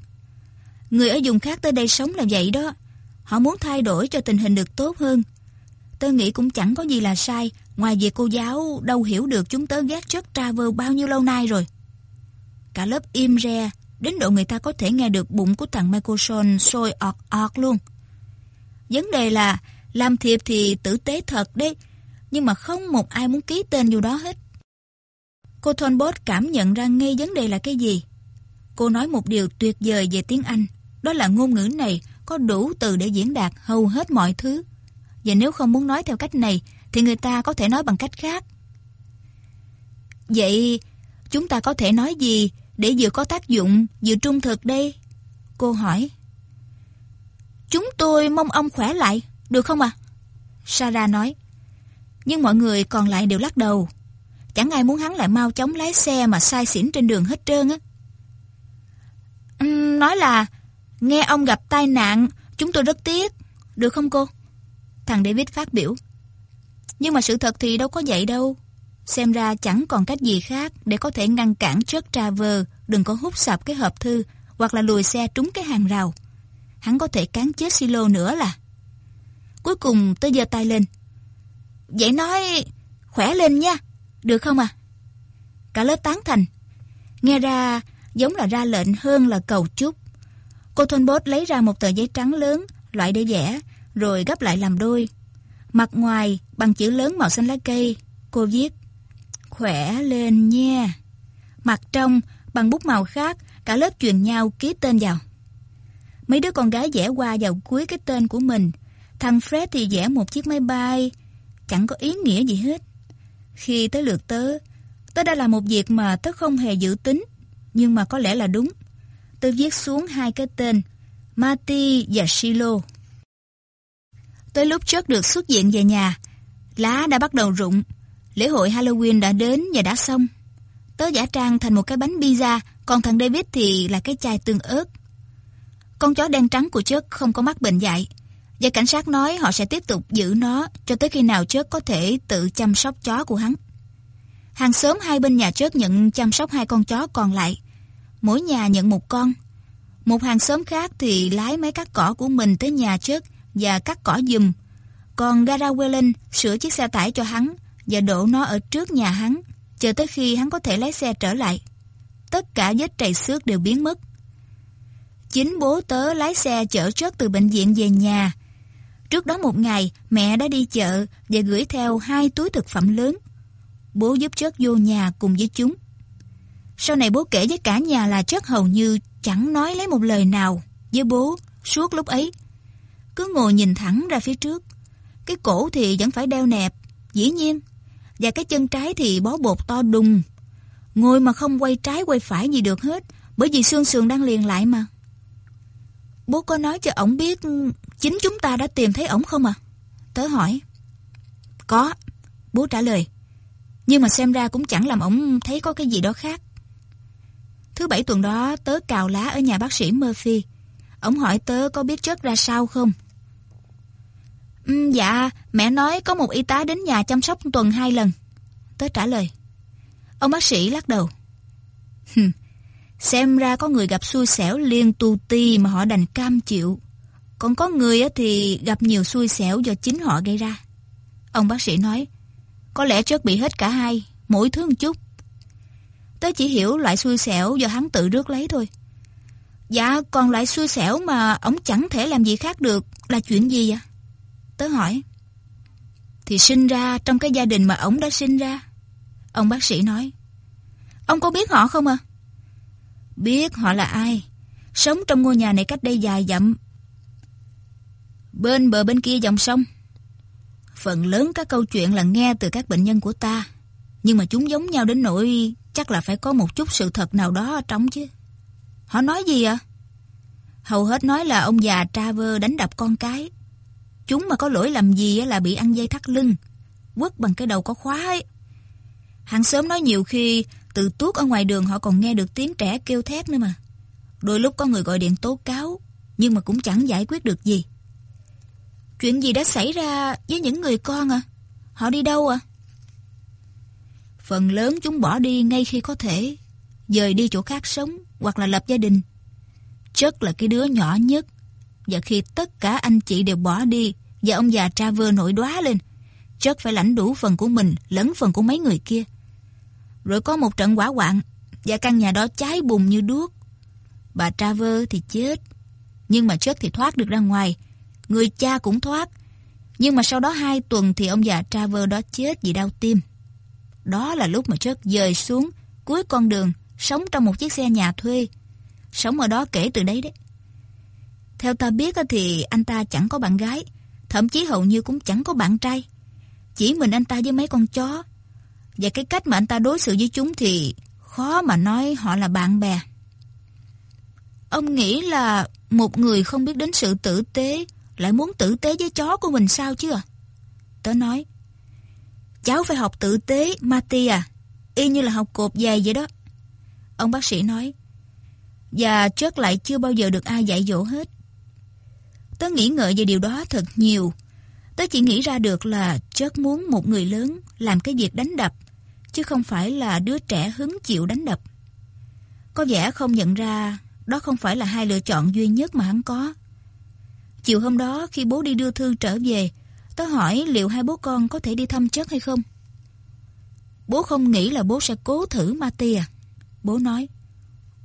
Người ở vùng khác tới đây sống là vậy đó. Họ muốn thay đổi cho tình hình được tốt hơn. Tớ nghĩ cũng chẳng có gì là sai, ngoài việc cô giáo đâu hiểu được chúng tớ ghét Chất Travel bao nhiêu lâu nay rồi. Cả lớp im re, đến độ người ta có thể nghe được bụng của thằng Michael sôi ọt ọt luôn. Vấn đề là, làm thiệp thì tử tế thật đấy, nhưng mà không một ai muốn ký tên vô đó hết. Cô Thornbot cảm nhận ra ngay vấn đề là cái gì. Cô nói một điều tuyệt vời về tiếng Anh, đó là ngôn ngữ này có đủ từ để diễn đạt hầu hết mọi thứ. Và nếu không muốn nói theo cách này, thì người ta có thể nói bằng cách khác. Vậy, chúng ta có thể nói gì để vừa có tác dụng, vừa trung thực đây? Cô hỏi. Chúng tôi mong ông khỏe lại, được không ạ? À? Sarah nói. Nhưng mọi người còn lại đều lắc đầu. Chẳng ai muốn hắn lại mau chóng lái xe mà sai xỉn trên đường hết trơn á. Uhm, nói là nghe ông gặp tai nạn, chúng tôi rất tiếc. Được không cô? Thằng David phát biểu. Nhưng mà sự thật thì đâu có vậy đâu. Xem ra chẳng còn cách gì khác để có thể ngăn cản Chuck Traver đừng có hút sập cái hộp thư hoặc là lùi xe trúng cái hàng rào. Hắn có thể cán chết Silo nữa là. Cuối cùng tôi giơ tay lên. Vậy nói khỏe lên nha, được không à? Cả lớp tán thành. Nghe ra giống là ra lệnh hơn là cầu chúc. Cô Thôn Bốt lấy ra một tờ giấy trắng lớn, loại để vẽ, rồi gấp lại làm đôi. Mặt ngoài bằng chữ lớn màu xanh lá cây, cô viết Khỏe lên nha. Mặt trong bằng bút màu khác, cả lớp truyền nhau ký tên vào. Mấy đứa con gái vẽ qua vào cuối cái tên của mình. Thằng Fred thì vẽ một chiếc máy bay, chẳng có ý nghĩa gì hết. Khi tới lượt tớ, tớ đã làm một việc mà tớ không hề dự tính, nhưng mà có lẽ là đúng. Tớ viết xuống hai cái tên, Marty và Silo. Tới lúc trước được xuất diện về nhà, lá đã bắt đầu rụng. Lễ hội Halloween đã đến và đã xong. Tớ giả trang thành một cái bánh pizza, còn thằng David thì là cái chai tương ớt. Con chó đen trắng của Chuck không có mắc bệnh dại. Và cảnh sát nói họ sẽ tiếp tục giữ nó cho tới khi nào Chuck có thể tự chăm sóc chó của hắn. Hàng xóm hai bên nhà Chuck nhận chăm sóc hai con chó còn lại. Mỗi nhà nhận một con. Một hàng xóm khác thì lái máy cắt cỏ của mình tới nhà Chuck và cắt cỏ giùm. Còn Gara Wellen sửa chiếc xe tải cho hắn và đổ nó ở trước nhà hắn, chờ tới khi hắn có thể lái xe trở lại. Tất cả vết trầy xước đều biến mất. Chính bố tớ lái xe chở Trớt từ bệnh viện về nhà. Trước đó một ngày, mẹ đã đi chợ và gửi theo hai túi thực phẩm lớn. Bố giúp chất vô nhà cùng với chúng. Sau này bố kể với cả nhà là chất hầu như chẳng nói lấy một lời nào với bố suốt lúc ấy. Cứ ngồi nhìn thẳng ra phía trước. Cái cổ thì vẫn phải đeo nẹp, dĩ nhiên. Và cái chân trái thì bó bột to đùng. Ngồi mà không quay trái quay phải gì được hết, bởi vì xương sườn đang liền lại mà. Bố có nói cho ổng biết chính chúng ta đã tìm thấy ổng không à? Tớ hỏi. Có, bố trả lời. Nhưng mà xem ra cũng chẳng làm ổng thấy có cái gì đó khác. Thứ bảy tuần đó tớ cào lá ở nhà bác sĩ Murphy. Ông hỏi tớ có biết chất ra sao không? Um, dạ, mẹ nói có một y tá đến nhà chăm sóc tuần hai lần. Tớ trả lời. Ông bác sĩ lắc đầu. Xem ra có người gặp xui xẻo liên tu ti mà họ đành cam chịu. Còn có người thì gặp nhiều xui xẻo do chính họ gây ra. Ông bác sĩ nói, có lẽ chất bị hết cả hai, mỗi thứ một chút. Tớ chỉ hiểu loại xui xẻo do hắn tự rước lấy thôi. Dạ, còn loại xui xẻo mà ông chẳng thể làm gì khác được là chuyện gì vậy? Tớ hỏi. Thì sinh ra trong cái gia đình mà ông đã sinh ra. Ông bác sĩ nói. Ông có biết họ không à? Biết họ là ai. Sống trong ngôi nhà này cách đây dài dặm. Bên bờ bên kia dòng sông. Phần lớn các câu chuyện là nghe từ các bệnh nhân của ta. Nhưng mà chúng giống nhau đến nỗi chắc là phải có một chút sự thật nào đó ở trong chứ. Họ nói gì ạ? À? Hầu hết nói là ông già Traver đánh đập con cái. Chúng mà có lỗi làm gì là bị ăn dây thắt lưng, quất bằng cái đầu có khóa ấy. Hàng xóm nói nhiều khi từ tuốt ở ngoài đường họ còn nghe được tiếng trẻ kêu thét nữa mà. Đôi lúc có người gọi điện tố cáo, nhưng mà cũng chẳng giải quyết được gì. Chuyện gì đã xảy ra với những người con à? Họ đi đâu à? Phần lớn chúng bỏ đi ngay khi có thể, dời đi chỗ khác sống hoặc là lập gia đình. Chất là cái đứa nhỏ nhất, và khi tất cả anh chị đều bỏ đi và ông già Traver nổi đóa lên, Chất phải lãnh đủ phần của mình lẫn phần của mấy người kia. Rồi có một trận hỏa hoạn và căn nhà đó cháy bùng như đuốc. Bà Traver thì chết, nhưng mà Chất thì thoát được ra ngoài. Người cha cũng thoát, nhưng mà sau đó hai tuần thì ông già Traver đó chết vì đau tim. Đó là lúc mà chết dời xuống cuối con đường, sống trong một chiếc xe nhà thuê. Sống ở đó kể từ đấy đấy. Theo ta biết thì anh ta chẳng có bạn gái, thậm chí hầu như cũng chẳng có bạn trai. Chỉ mình anh ta với mấy con chó. Và cái cách mà anh ta đối xử với chúng thì khó mà nói họ là bạn bè. Ông nghĩ là một người không biết đến sự tử tế lại muốn tử tế với chó của mình sao chứ à? Tớ nói, cháu phải học tử tế, Mati à, y như là học cột dày vậy đó. Ông bác sĩ nói, và trước lại chưa bao giờ được ai dạy dỗ hết. Tớ nghĩ ngợi về điều đó thật nhiều. Tớ chỉ nghĩ ra được là chớt muốn một người lớn làm cái việc đánh đập, chứ không phải là đứa trẻ hứng chịu đánh đập. Có vẻ không nhận ra đó không phải là hai lựa chọn duy nhất mà hắn có. Chiều hôm đó khi bố đi đưa thư trở về, tớ hỏi liệu hai bố con có thể đi thăm chất hay không. Bố không nghĩ là bố sẽ cố thử Mati à. Bố nói,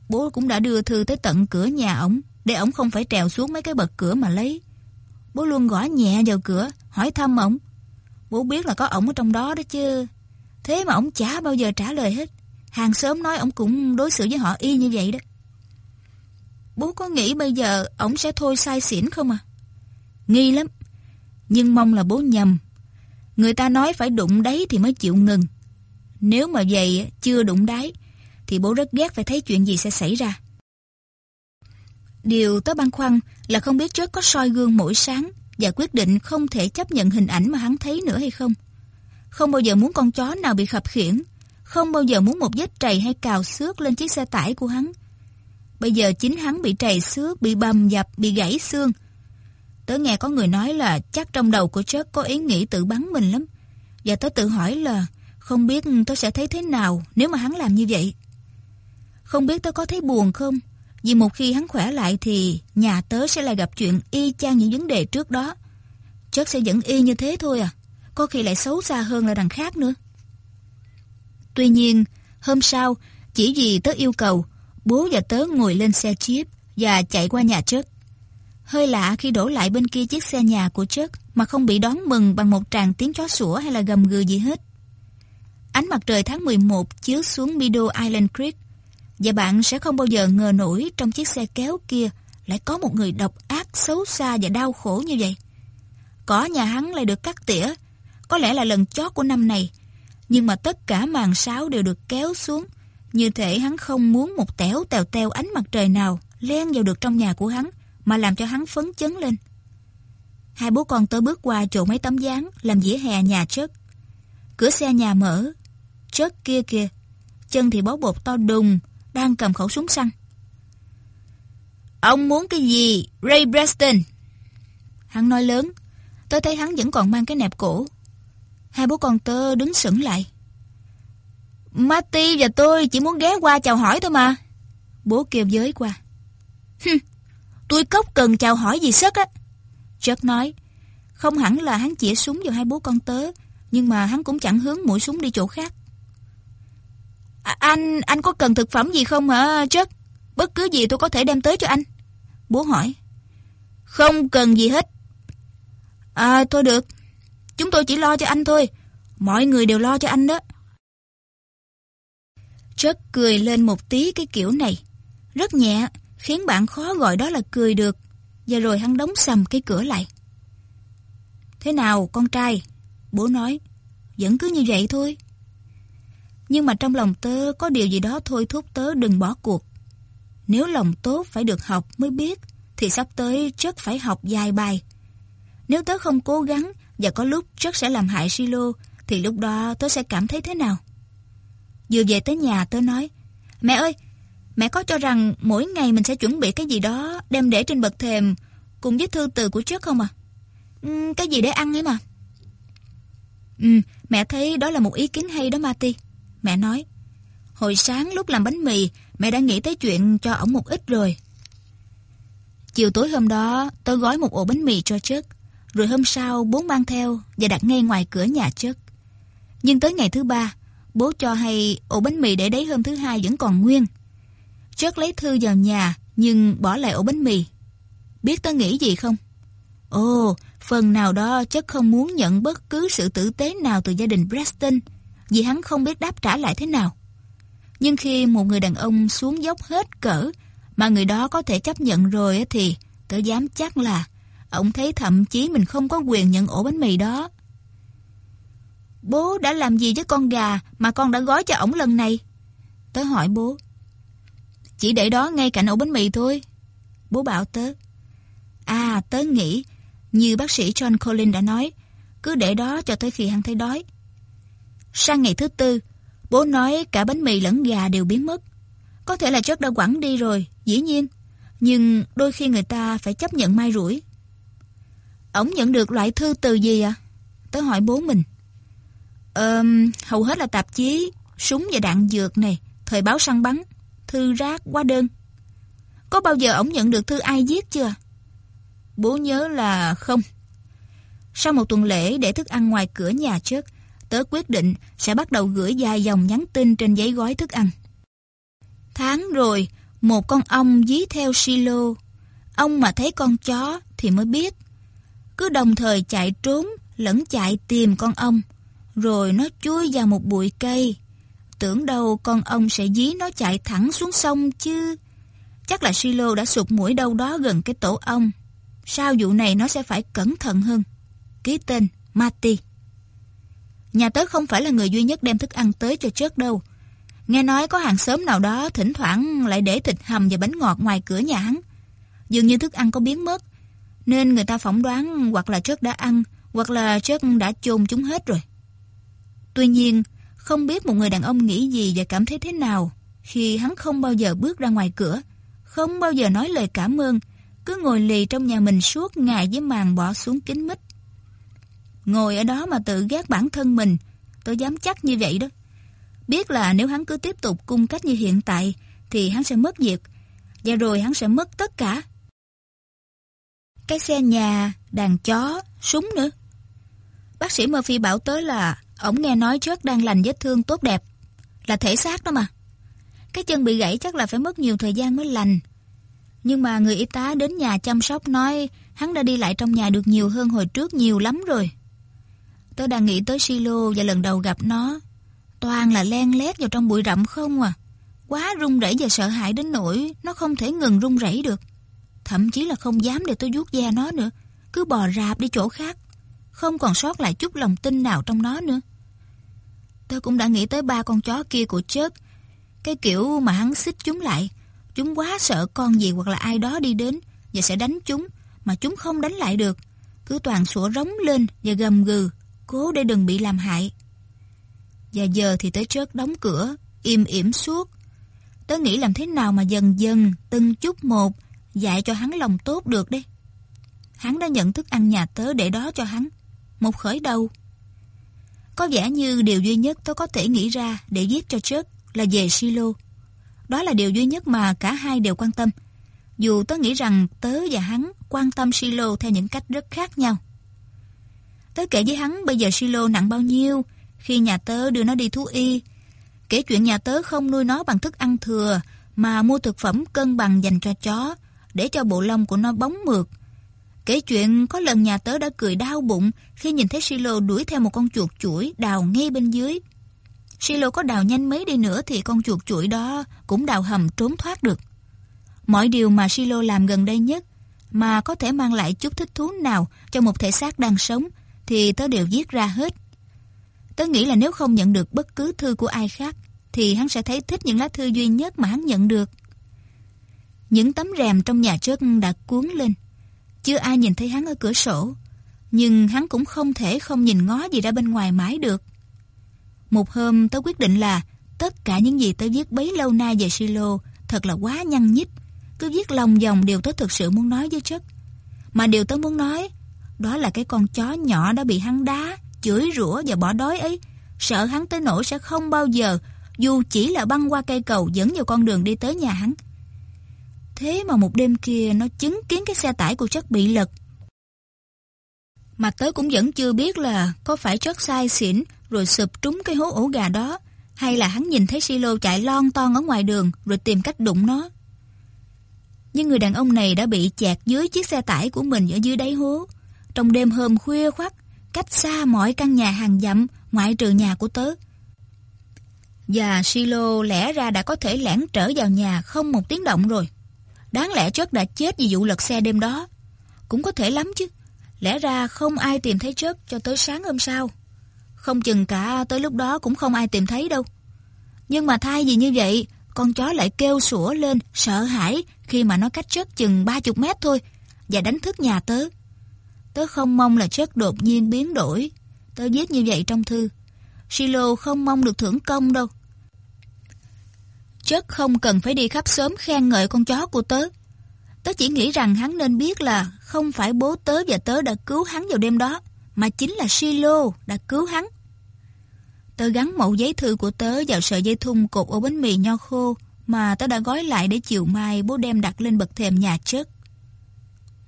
bố cũng đã đưa thư tới tận cửa nhà ổng, để ổng không phải trèo xuống mấy cái bậc cửa mà lấy. Bố luôn gõ nhẹ vào cửa, hỏi thăm ổng. Bố biết là có ổng ở trong đó đó chứ. Thế mà ổng chả bao giờ trả lời hết. Hàng xóm nói ổng cũng đối xử với họ y như vậy đó. Bố có nghĩ bây giờ ổng sẽ thôi sai xỉn không à? Nghi lắm. Nhưng mong là bố nhầm. Người ta nói phải đụng đáy thì mới chịu ngừng. Nếu mà vậy chưa đụng đáy thì bố rất ghét phải thấy chuyện gì sẽ xảy ra. Điều tớ băn khoăn là không biết trước có soi gương mỗi sáng và quyết định không thể chấp nhận hình ảnh mà hắn thấy nữa hay không. Không bao giờ muốn con chó nào bị khập khiển, không bao giờ muốn một vết trầy hay cào xước lên chiếc xe tải của hắn. Bây giờ chính hắn bị trầy xước, bị bầm dập, bị gãy xương. Tớ nghe có người nói là chắc trong đầu của Chuck có ý nghĩ tự bắn mình lắm. Và tớ tự hỏi là không biết tớ sẽ thấy thế nào nếu mà hắn làm như vậy. Không biết tớ có thấy buồn không? Vì một khi hắn khỏe lại thì nhà tớ sẽ lại gặp chuyện y chang những vấn đề trước đó. Chuck sẽ vẫn y như thế thôi à. Có khi lại xấu xa hơn là đằng khác nữa. Tuy nhiên, hôm sau, chỉ vì tớ yêu cầu, bố và tớ ngồi lên xe chip và chạy qua nhà Chuck. Hơi lạ khi đổ lại bên kia chiếc xe nhà của Chuck mà không bị đón mừng bằng một tràng tiếng chó sủa hay là gầm gừ gì hết. Ánh mặt trời tháng 11 chiếu xuống Meadow Island Creek và bạn sẽ không bao giờ ngờ nổi trong chiếc xe kéo kia lại có một người độc ác, xấu xa và đau khổ như vậy. Cỏ nhà hắn lại được cắt tỉa, có lẽ là lần chót của năm này, nhưng mà tất cả màn sáo đều được kéo xuống, như thể hắn không muốn một tẻo tèo teo ánh mặt trời nào len vào được trong nhà của hắn, mà làm cho hắn phấn chấn lên. Hai bố con tớ bước qua chỗ mấy tấm dáng làm dĩa hè nhà chất. Cửa xe nhà mở, chất kia kìa, chân thì bó bột to đùng, đang cầm khẩu súng săn. Ông muốn cái gì, Ray Preston? Hắn nói lớn, tớ thấy hắn vẫn còn mang cái nẹp cổ. Hai bố con tớ đứng sững lại. Marty và tôi chỉ muốn ghé qua chào hỏi thôi mà. Bố kêu giới qua. Hừm, tôi cốc cần chào hỏi gì sức á. Chuck nói, không hẳn là hắn chĩa súng vào hai bố con tớ, nhưng mà hắn cũng chẳng hướng mũi súng đi chỗ khác. À, anh, anh có cần thực phẩm gì không hả Chuck? Bất cứ gì tôi có thể đem tới cho anh. Bố hỏi. Không cần gì hết. À, thôi được. Chúng tôi chỉ lo cho anh thôi. Mọi người đều lo cho anh đó. Chất cười lên một tí cái kiểu này. Rất nhẹ, khiến bạn khó gọi đó là cười được. Và rồi hắn đóng sầm cái cửa lại. Thế nào con trai? Bố nói. Vẫn cứ như vậy thôi. Nhưng mà trong lòng tớ có điều gì đó thôi thúc tớ đừng bỏ cuộc. Nếu lòng tốt phải được học mới biết, thì sắp tới chất phải học dài bài. Nếu tớ không cố gắng và có lúc chất sẽ làm hại Silo, thì lúc đó tớ sẽ cảm thấy thế nào? Vừa về tới nhà tớ nói, mẹ ơi, mẹ có cho rằng mỗi ngày mình sẽ chuẩn bị cái gì đó đem để trên bậc thềm cùng với thư từ của trước không à? Ừ, cái gì để ăn ấy mà. Ừ, mẹ thấy đó là một ý kiến hay đó Mati. Mẹ nói, hồi sáng lúc làm bánh mì, mẹ đã nghĩ tới chuyện cho ổng một ít rồi. Chiều tối hôm đó, tôi gói một ổ bánh mì cho chất, rồi hôm sau bốn mang theo và đặt ngay ngoài cửa nhà chất. Nhưng tới ngày thứ ba, bố cho hay ổ bánh mì để đấy hôm thứ hai vẫn còn nguyên. Chất lấy thư vào nhà, nhưng bỏ lại ổ bánh mì. Biết tôi nghĩ gì không? Ồ, phần nào đó chất không muốn nhận bất cứ sự tử tế nào từ gia đình Preston, vì hắn không biết đáp trả lại thế nào. Nhưng khi một người đàn ông xuống dốc hết cỡ, mà người đó có thể chấp nhận rồi thì tớ dám chắc là ông thấy thậm chí mình không có quyền nhận ổ bánh mì đó. Bố đã làm gì với con gà mà con đã gói cho ổng lần này? Tớ hỏi bố. Chỉ để đó ngay cạnh ổ bánh mì thôi. Bố bảo tớ. À, tớ nghĩ, như bác sĩ John Collins đã nói, cứ để đó cho tới khi hắn thấy đói. Sang ngày thứ tư, bố nói cả bánh mì lẫn gà đều biến mất. Có thể là chất đã quẳng đi rồi, dĩ nhiên. Nhưng đôi khi người ta phải chấp nhận may rủi. ổng nhận được loại thư từ gì à? Tớ hỏi bố mình um, hầu hết là tạp chí, súng và đạn dược này, thời báo săn bắn, thư rác, hóa đơn. Có bao giờ ông nhận được thư ai viết chưa? Bố nhớ là không. Sau một tuần lễ để thức ăn ngoài cửa nhà trước, tớ quyết định sẽ bắt đầu gửi dài dòng nhắn tin trên giấy gói thức ăn. Tháng rồi, một con ong dí theo silo. Ông mà thấy con chó thì mới biết. Cứ đồng thời chạy trốn lẫn chạy tìm con ong. Rồi nó chui vào một bụi cây. Tưởng đâu con ong sẽ dí nó chạy thẳng xuống sông chứ. Chắc là silo đã sụt mũi đâu đó gần cái tổ ong. Sau vụ này nó sẽ phải cẩn thận hơn. Ký tên Mati. Nhà tớ không phải là người duy nhất đem thức ăn tới cho chớt đâu. Nghe nói có hàng xóm nào đó thỉnh thoảng lại để thịt hầm và bánh ngọt ngoài cửa nhà hắn. Dường như thức ăn có biến mất, nên người ta phỏng đoán hoặc là Trớt đã ăn, hoặc là Trớt đã chôn chúng hết rồi. Tuy nhiên, không biết một người đàn ông nghĩ gì và cảm thấy thế nào khi hắn không bao giờ bước ra ngoài cửa, không bao giờ nói lời cảm ơn, cứ ngồi lì trong nhà mình suốt ngày với màn bỏ xuống kính mít. Ngồi ở đó mà tự ghét bản thân mình, tôi dám chắc như vậy đó. Biết là nếu hắn cứ tiếp tục cung cách như hiện tại thì hắn sẽ mất việc và rồi hắn sẽ mất tất cả. Cái xe nhà, đàn chó, súng nữa. Bác sĩ Murphy bảo tới là ổng nghe nói trước đang lành vết thương tốt đẹp. Là thể xác đó mà. Cái chân bị gãy chắc là phải mất nhiều thời gian mới lành. Nhưng mà người y tá đến nhà chăm sóc nói hắn đã đi lại trong nhà được nhiều hơn hồi trước nhiều lắm rồi. Tớ đang nghĩ tới Silo và lần đầu gặp nó Toàn là len lét vào trong bụi rậm không à. Quá run rẩy và sợ hãi đến nỗi nó không thể ngừng run rẩy được. Thậm chí là không dám để tôi vuốt da nó nữa. Cứ bò rạp đi chỗ khác. Không còn sót lại chút lòng tin nào trong nó nữa. Tôi cũng đã nghĩ tới ba con chó kia của chết. Cái kiểu mà hắn xích chúng lại. Chúng quá sợ con gì hoặc là ai đó đi đến và sẽ đánh chúng mà chúng không đánh lại được. Cứ toàn sủa rống lên và gầm gừ, cố để đừng bị làm hại. Và giờ thì tới chớt đóng cửa, im ỉm suốt. Tớ nghĩ làm thế nào mà dần dần, từng chút một, dạy cho hắn lòng tốt được đi. Hắn đã nhận thức ăn nhà tớ để đó cho hắn. Một khởi đầu. Có vẻ như điều duy nhất tôi có thể nghĩ ra để giết cho chớt là về Silo. Đó là điều duy nhất mà cả hai đều quan tâm. Dù tớ nghĩ rằng tớ và hắn quan tâm Silo theo những cách rất khác nhau. Tớ kể với hắn bây giờ Silo nặng bao nhiêu, khi nhà tớ đưa nó đi thú y. Kể chuyện nhà tớ không nuôi nó bằng thức ăn thừa mà mua thực phẩm cân bằng dành cho chó để cho bộ lông của nó bóng mượt. Kể chuyện, có lần nhà tớ đã cười đau bụng khi nhìn thấy Silo đuổi theo một con chuột chuỗi đào ngay bên dưới. Silo có đào nhanh mấy đi nữa thì con chuột chuỗi đó cũng đào hầm trốn thoát được. Mọi điều mà Silo làm gần đây nhất mà có thể mang lại chút thích thú nào cho một thể xác đang sống thì tớ đều viết ra hết. Tớ nghĩ là nếu không nhận được bất cứ thư của ai khác thì hắn sẽ thấy thích những lá thư duy nhất mà hắn nhận được. Những tấm rèm trong nhà trước đã cuốn lên. Chưa ai nhìn thấy hắn ở cửa sổ. Nhưng hắn cũng không thể không nhìn ngó gì ra bên ngoài mãi được. Một hôm tớ quyết định là tất cả những gì tớ viết bấy lâu nay về silo thật là quá nhăn nhít. Cứ viết lòng dòng điều tớ thực sự muốn nói với chất. Mà điều tớ muốn nói đó là cái con chó nhỏ đã bị hắn đá, chửi rủa và bỏ đói ấy. Sợ hắn tới nỗi sẽ không bao giờ dù chỉ là băng qua cây cầu dẫn vào con đường đi tới nhà hắn. Thế mà một đêm kia nó chứng kiến cái xe tải của chất bị lật. Mà tớ cũng vẫn chưa biết là có phải chất sai xỉn rồi sụp trúng cái hố ổ gà đó hay là hắn nhìn thấy silo chạy lon ton ở ngoài đường rồi tìm cách đụng nó. Nhưng người đàn ông này đã bị chẹt dưới chiếc xe tải của mình ở dưới đáy hố. Trong đêm hôm khuya khoắt, cách xa mọi căn nhà hàng dặm ngoại trừ nhà của tớ. Và Silo lẽ ra đã có thể lẻn trở vào nhà không một tiếng động rồi. Đáng lẽ Trớt đã chết vì vụ lật xe đêm đó. Cũng có thể lắm chứ. Lẽ ra không ai tìm thấy Trớt cho tới sáng hôm sau. Không chừng cả tới lúc đó cũng không ai tìm thấy đâu. Nhưng mà thay vì như vậy, con chó lại kêu sủa lên, sợ hãi khi mà nó cách Trớt chừng 30 mét thôi và đánh thức nhà tớ. Tớ không mong là Trớt đột nhiên biến đổi. Tớ viết như vậy trong thư. Silo không mong được thưởng công đâu. Chất không cần phải đi khắp sớm khen ngợi con chó của tớ. Tớ chỉ nghĩ rằng hắn nên biết là không phải bố tớ và tớ đã cứu hắn vào đêm đó, mà chính là Silo đã cứu hắn. Tớ gắn mẫu giấy thư của tớ vào sợi dây thun cột ổ bánh mì nho khô mà tớ đã gói lại để chiều mai bố đem đặt lên bậc thềm nhà chất.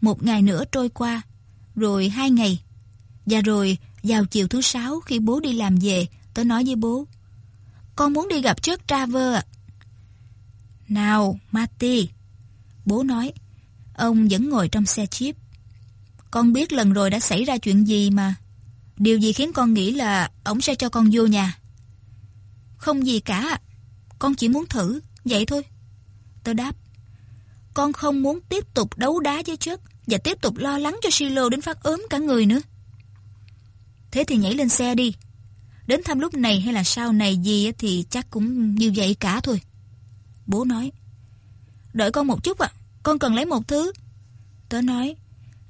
Một ngày nữa trôi qua, rồi hai ngày, và rồi vào chiều thứ sáu khi bố đi làm về, tớ nói với bố. Con muốn đi gặp chất Traver ạ. Nào, Marty. Bố nói. Ông vẫn ngồi trong xe chip. Con biết lần rồi đã xảy ra chuyện gì mà. Điều gì khiến con nghĩ là ông sẽ cho con vô nhà? Không gì cả. Con chỉ muốn thử, vậy thôi. Tớ đáp. Con không muốn tiếp tục đấu đá với chất và tiếp tục lo lắng cho Silo đến phát ốm cả người nữa. Thế thì nhảy lên xe đi. Đến thăm lúc này hay là sau này gì thì chắc cũng như vậy cả thôi. Bố nói. Đợi con một chút ạ, con cần lấy một thứ. Tớ nói.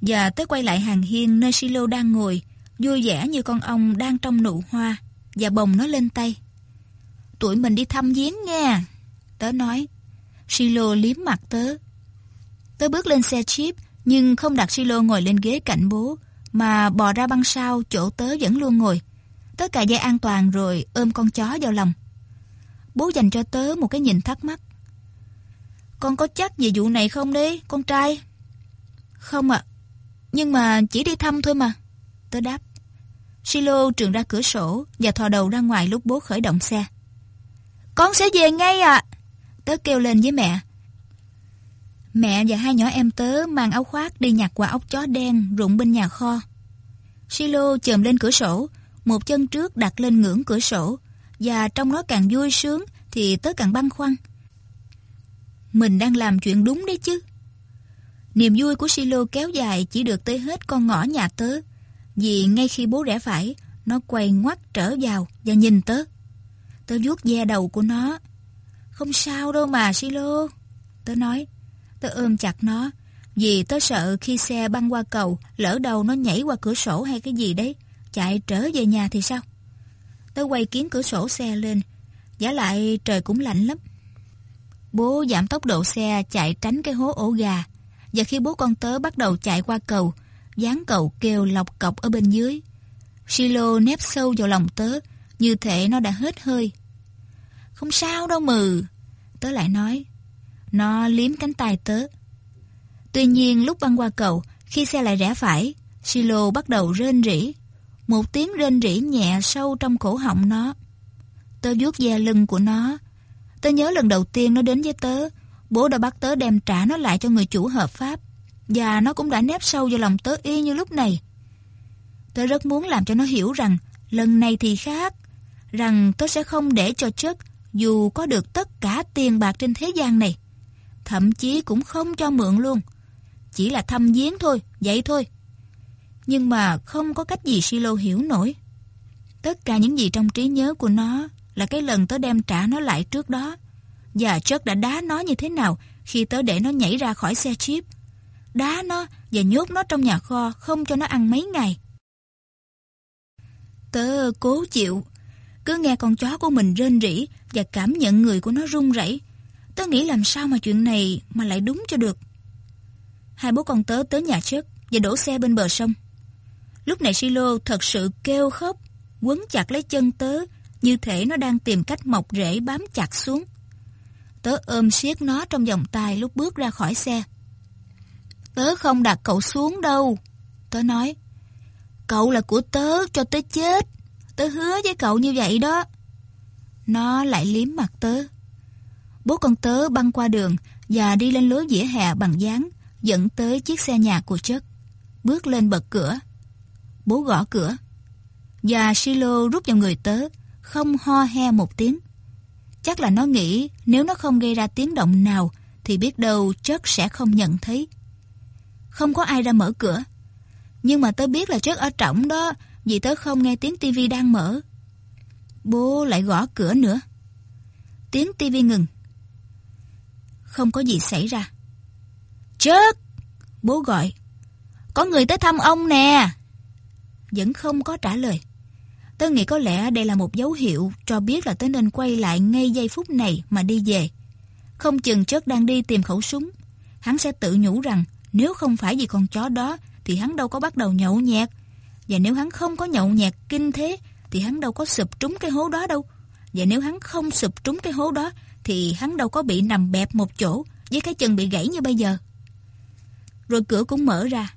Và tớ quay lại hàng hiên nơi Silo đang ngồi, vui vẻ như con ong đang trong nụ hoa, và bồng nó lên tay. Tụi mình đi thăm giếng nha. Tớ nói. Silo liếm mặt tớ. Tớ bước lên xe chip, nhưng không đặt Silo ngồi lên ghế cạnh bố, mà bò ra băng sau chỗ tớ vẫn luôn ngồi. Tớ cài dây an toàn rồi ôm con chó vào lòng. Bố dành cho tớ một cái nhìn thắc mắc. Con có chắc về vụ này không đấy, con trai? Không ạ, nhưng mà chỉ đi thăm thôi mà. Tớ đáp. Silo trường ra cửa sổ và thò đầu ra ngoài lúc bố khởi động xe. Con sẽ về ngay ạ. Tớ kêu lên với mẹ. Mẹ và hai nhỏ em tớ mang áo khoác đi nhặt quả ốc chó đen rụng bên nhà kho. Silo chồm lên cửa sổ, một chân trước đặt lên ngưỡng cửa sổ, và trong nó càng vui sướng thì tớ càng băn khoăn. Mình đang làm chuyện đúng đấy chứ. Niềm vui của Silo kéo dài chỉ được tới hết con ngõ nhà tớ, vì ngay khi bố rẽ phải, nó quay ngoắt trở vào và nhìn tớ. Tớ vuốt ve đầu của nó. Không sao đâu mà Silo. Tớ nói. Tớ ôm chặt nó, vì tớ sợ khi xe băng qua cầu, lỡ đầu nó nhảy qua cửa sổ hay cái gì đấy, chạy trở về nhà thì sao? Tớ quay kiến cửa sổ xe lên, giả lại trời cũng lạnh lắm. Bố giảm tốc độ xe chạy tránh cái hố ổ gà, và khi bố con tớ bắt đầu chạy qua cầu, dáng cầu kêu lọc cọc ở bên dưới. Silo nép sâu vào lòng tớ, như thể nó đã hết hơi. Không sao đâu mừ, tớ lại nói. Nó liếm cánh tay tớ. Tuy nhiên lúc băng qua cầu, khi xe lại rẽ phải, Silo bắt đầu rên rỉ. Một tiếng rên rỉ nhẹ sâu trong cổ họng nó. Tớ vuốt ve lưng của nó. Tớ nhớ lần đầu tiên nó đến với tớ, bố đã bắt tớ đem trả nó lại cho người chủ hợp pháp. Và nó cũng đã nép sâu vào lòng tớ y như lúc này. Tớ rất muốn làm cho nó hiểu rằng lần này thì khác. rằng tớ sẽ không để cho chất dù có được tất cả tiền bạc trên thế gian này. Thậm chí cũng không cho mượn luôn. Chỉ là thăm viếng thôi, vậy thôi. Nhưng mà không có cách gì Silo hiểu nổi. Tất cả những gì trong trí nhớ của nó là cái lần tớ đem trả nó lại trước đó. Và Chuck đã đá nó như thế nào khi tớ để nó nhảy ra khỏi xe chip. Đá nó và nhốt nó trong nhà kho không cho nó ăn mấy ngày. Tớ cố chịu, cứ nghe con chó của mình rên rỉ và cảm nhận người của nó run rẩy. Tớ nghĩ làm sao mà chuyện này mà lại đúng cho được. Hai bố con tớ tới nhà Chuck và đổ xe bên bờ sông. Lúc này Silo thật sự kêu khóc, quấn chặt lấy chân tớ, như thể nó đang tìm cách mọc rễ bám chặt xuống. Tớ ôm siết nó trong vòng tay lúc bước ra khỏi xe. Tớ không đặt cậu xuống đâu. Tớ nói, cậu là của tớ cho tới chết. Tớ hứa với cậu như vậy đó. Nó lại liếm mặt tớ. Bố con tớ băng qua đường và đi lên lối dĩa hè bằng dáng, dẫn tới chiếc xe nhà của chất. Bước lên bật cửa. Bố gõ cửa. Và Silo rút vào người tớ, không ho he một tiếng. Chắc là nó nghĩ nếu nó không gây ra tiếng động nào thì biết đâu chất sẽ không nhận thấy. Không có ai ra mở cửa. Nhưng mà tớ biết là chất ở trọng đó vì tớ không nghe tiếng tivi đang mở. Bố lại gõ cửa nữa. Tiếng tivi ngừng. Không có gì xảy ra. Chất! Bố gọi. Có người tới thăm ông nè. Vẫn không có trả lời. Tớ nghĩ có lẽ đây là một dấu hiệu cho biết là tớ nên quay lại ngay giây phút này mà đi về. Không chừng chất đang đi tìm khẩu súng. Hắn sẽ tự nhủ rằng nếu không phải vì con chó đó thì hắn đâu có bắt đầu nhậu nhẹt. Và nếu hắn không có nhậu nhẹt kinh thế thì hắn đâu có sụp trúng cái hố đó đâu. Và nếu hắn không sụp trúng cái hố đó thì hắn đâu có bị nằm bẹp một chỗ với cái chân bị gãy như bây giờ. Rồi cửa cũng mở ra,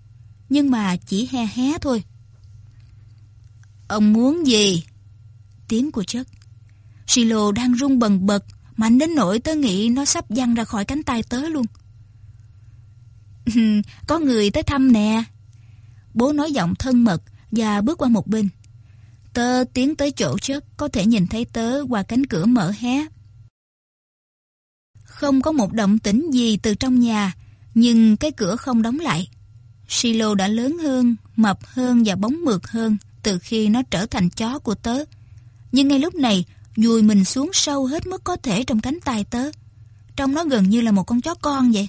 nhưng mà chỉ he hé thôi. Ông muốn gì? Tiếng của chất. Silo đang rung bần bật, mạnh đến nỗi tớ nghĩ nó sắp văng ra khỏi cánh tay tớ luôn. (laughs) Có người tới thăm nè. Bố nói giọng thân mật và bước qua một bên. Tớ tiến tới chỗ chất, có thể nhìn thấy tớ qua cánh cửa mở hé. Không có một động tĩnh gì từ trong nhà, nhưng cái cửa không đóng lại. Silo đã lớn hơn, mập hơn và bóng mượt hơn từ khi nó trở thành chó của tớ. Nhưng ngay lúc này, dùi mình xuống sâu hết mức có thể trong cánh tay tớ. Trông nó gần như là một con chó con vậy.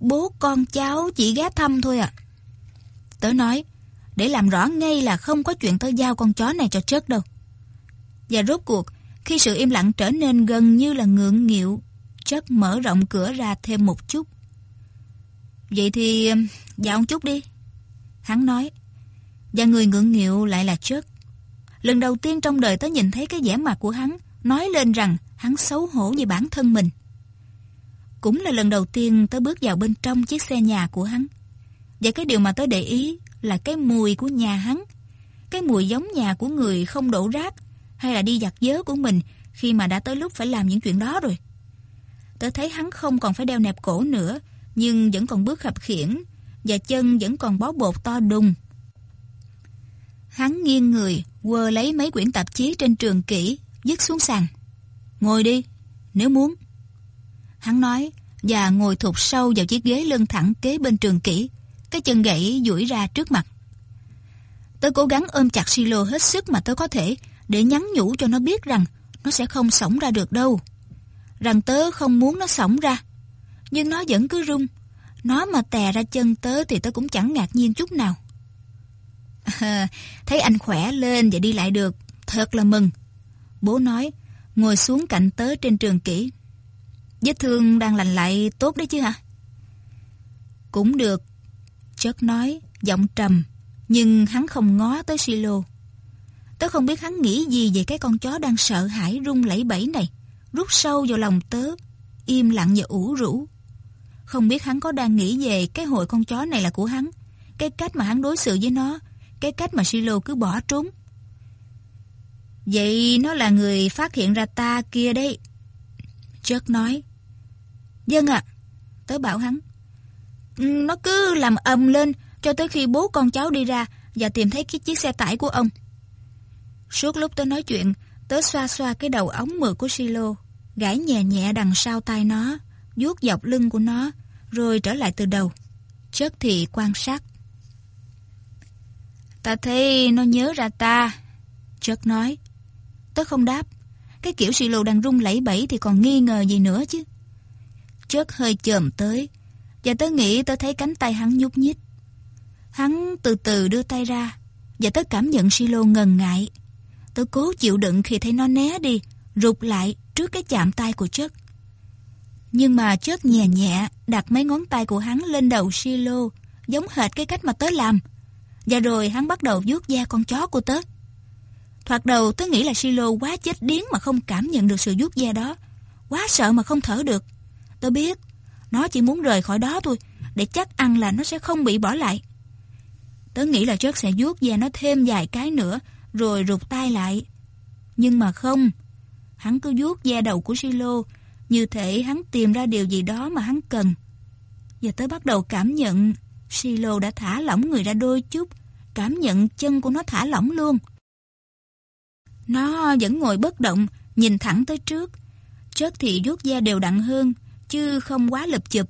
Bố con cháu chỉ ghé thăm thôi à. Tớ nói, để làm rõ ngay là không có chuyện tớ giao con chó này cho chết đâu. Và rốt cuộc, khi sự im lặng trở nên gần như là ngượng nghịu, chất mở rộng cửa ra thêm một chút. Vậy thì um, dạo chút đi. Hắn nói. Và người ngượng nghịu lại là Chuck. Lần đầu tiên trong đời tớ nhìn thấy cái vẻ mặt của hắn, nói lên rằng hắn xấu hổ về bản thân mình. Cũng là lần đầu tiên tớ bước vào bên trong chiếc xe nhà của hắn. Và cái điều mà tớ để ý là cái mùi của nhà hắn. Cái mùi giống nhà của người không đổ rác hay là đi giặt dớ của mình khi mà đã tới lúc phải làm những chuyện đó rồi. Tớ thấy hắn không còn phải đeo nẹp cổ nữa, nhưng vẫn còn bước khập khiển và chân vẫn còn bó bột to đùng. Hắn nghiêng người, quơ lấy mấy quyển tạp chí trên trường kỹ, dứt xuống sàn. Ngồi đi, nếu muốn. Hắn nói, và ngồi thụt sâu vào chiếc ghế lưng thẳng kế bên trường kỹ, cái chân gãy duỗi ra trước mặt. Tớ cố gắng ôm chặt silo hết sức mà tớ có thể, để nhắn nhủ cho nó biết rằng nó sẽ không sống ra được đâu. Rằng tớ không muốn nó sống ra. Nhưng nó vẫn cứ rung. Nó mà tè ra chân tớ thì tớ cũng chẳng ngạc nhiên chút nào. À, thấy anh khỏe lên và đi lại được, thật là mừng. Bố nói, ngồi xuống cạnh tớ trên trường kỹ. Vết thương đang lành lại tốt đấy chứ hả? Cũng được. Chất nói, giọng trầm, nhưng hắn không ngó tới silo. Tớ không biết hắn nghĩ gì về cái con chó đang sợ hãi rung lẫy bẫy này, rút sâu vào lòng tớ, im lặng và ủ rũ. Không biết hắn có đang nghĩ về cái hội con chó này là của hắn, cái cách mà hắn đối xử với nó, cái cách mà Silo cứ bỏ trốn. Vậy nó là người phát hiện ra ta kia đấy. Chuck nói. Dân ạ, tớ bảo hắn. Ừ, nó cứ làm ầm lên cho tới khi bố con cháu đi ra và tìm thấy cái chiếc xe tải của ông. Suốt lúc tớ nói chuyện, tớ xoa xoa cái đầu ống mượt của Silo, gãi nhẹ nhẹ đằng sau tai nó, vuốt dọc lưng của nó, rồi trở lại từ đầu. Chất thì quan sát. Ta thấy nó nhớ ra ta. Chất nói. Tớ không đáp. Cái kiểu Silo đang rung lẩy bẩy thì còn nghi ngờ gì nữa chứ. chớt hơi chồm tới, và tớ nghĩ tớ thấy cánh tay hắn nhúc nhích. Hắn từ từ đưa tay ra, và tớ cảm nhận Silo ngần ngại. Tớ cố chịu đựng khi thấy nó né đi, rụt lại trước cái chạm tay của chất. Nhưng mà chất nhẹ nhẹ đặt mấy ngón tay của hắn lên đầu Silo, giống hệt cái cách mà tớ làm. Và rồi hắn bắt đầu vuốt da con chó của tớ. Thoạt đầu tớ nghĩ là Silo quá chết điếng mà không cảm nhận được sự vuốt da đó. Quá sợ mà không thở được. Tớ biết, nó chỉ muốn rời khỏi đó thôi, để chắc ăn là nó sẽ không bị bỏ lại. Tớ nghĩ là chất sẽ vuốt da nó thêm vài cái nữa, rồi rụt tay lại. Nhưng mà không, hắn cứ vuốt da đầu của Silo, như thể hắn tìm ra điều gì đó mà hắn cần. Giờ tớ bắt đầu cảm nhận Silo đã thả lỏng người ra đôi chút, cảm nhận chân của nó thả lỏng luôn. Nó vẫn ngồi bất động, nhìn thẳng tới trước. Chất thì vuốt da đều đặn hơn, chứ không quá lập chụp.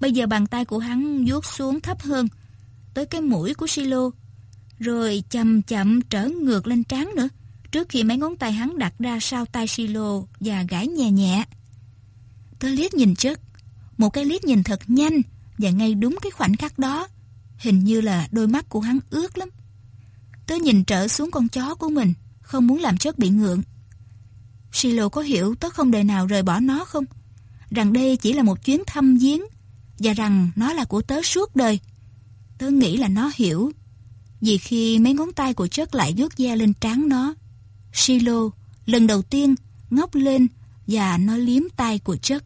Bây giờ bàn tay của hắn vuốt xuống thấp hơn, tới cái mũi của Silo, rồi chậm chậm trở ngược lên trán nữa, trước khi mấy ngón tay hắn đặt ra sau tay Silo và gãi nhẹ nhẹ. Tớ liếc nhìn chất, một cái liếc nhìn thật nhanh và ngay đúng cái khoảnh khắc đó, hình như là đôi mắt của hắn ướt lắm. Tớ nhìn trở xuống con chó của mình, không muốn làm chất bị ngượng. Silo có hiểu tớ không đời nào rời bỏ nó không? Rằng đây chỉ là một chuyến thăm viếng và rằng nó là của tớ suốt đời. Tớ nghĩ là nó hiểu. Vì khi mấy ngón tay của chất lại vuốt da lên trán nó, Silo lần đầu tiên ngóc lên và nó liếm tay của chất.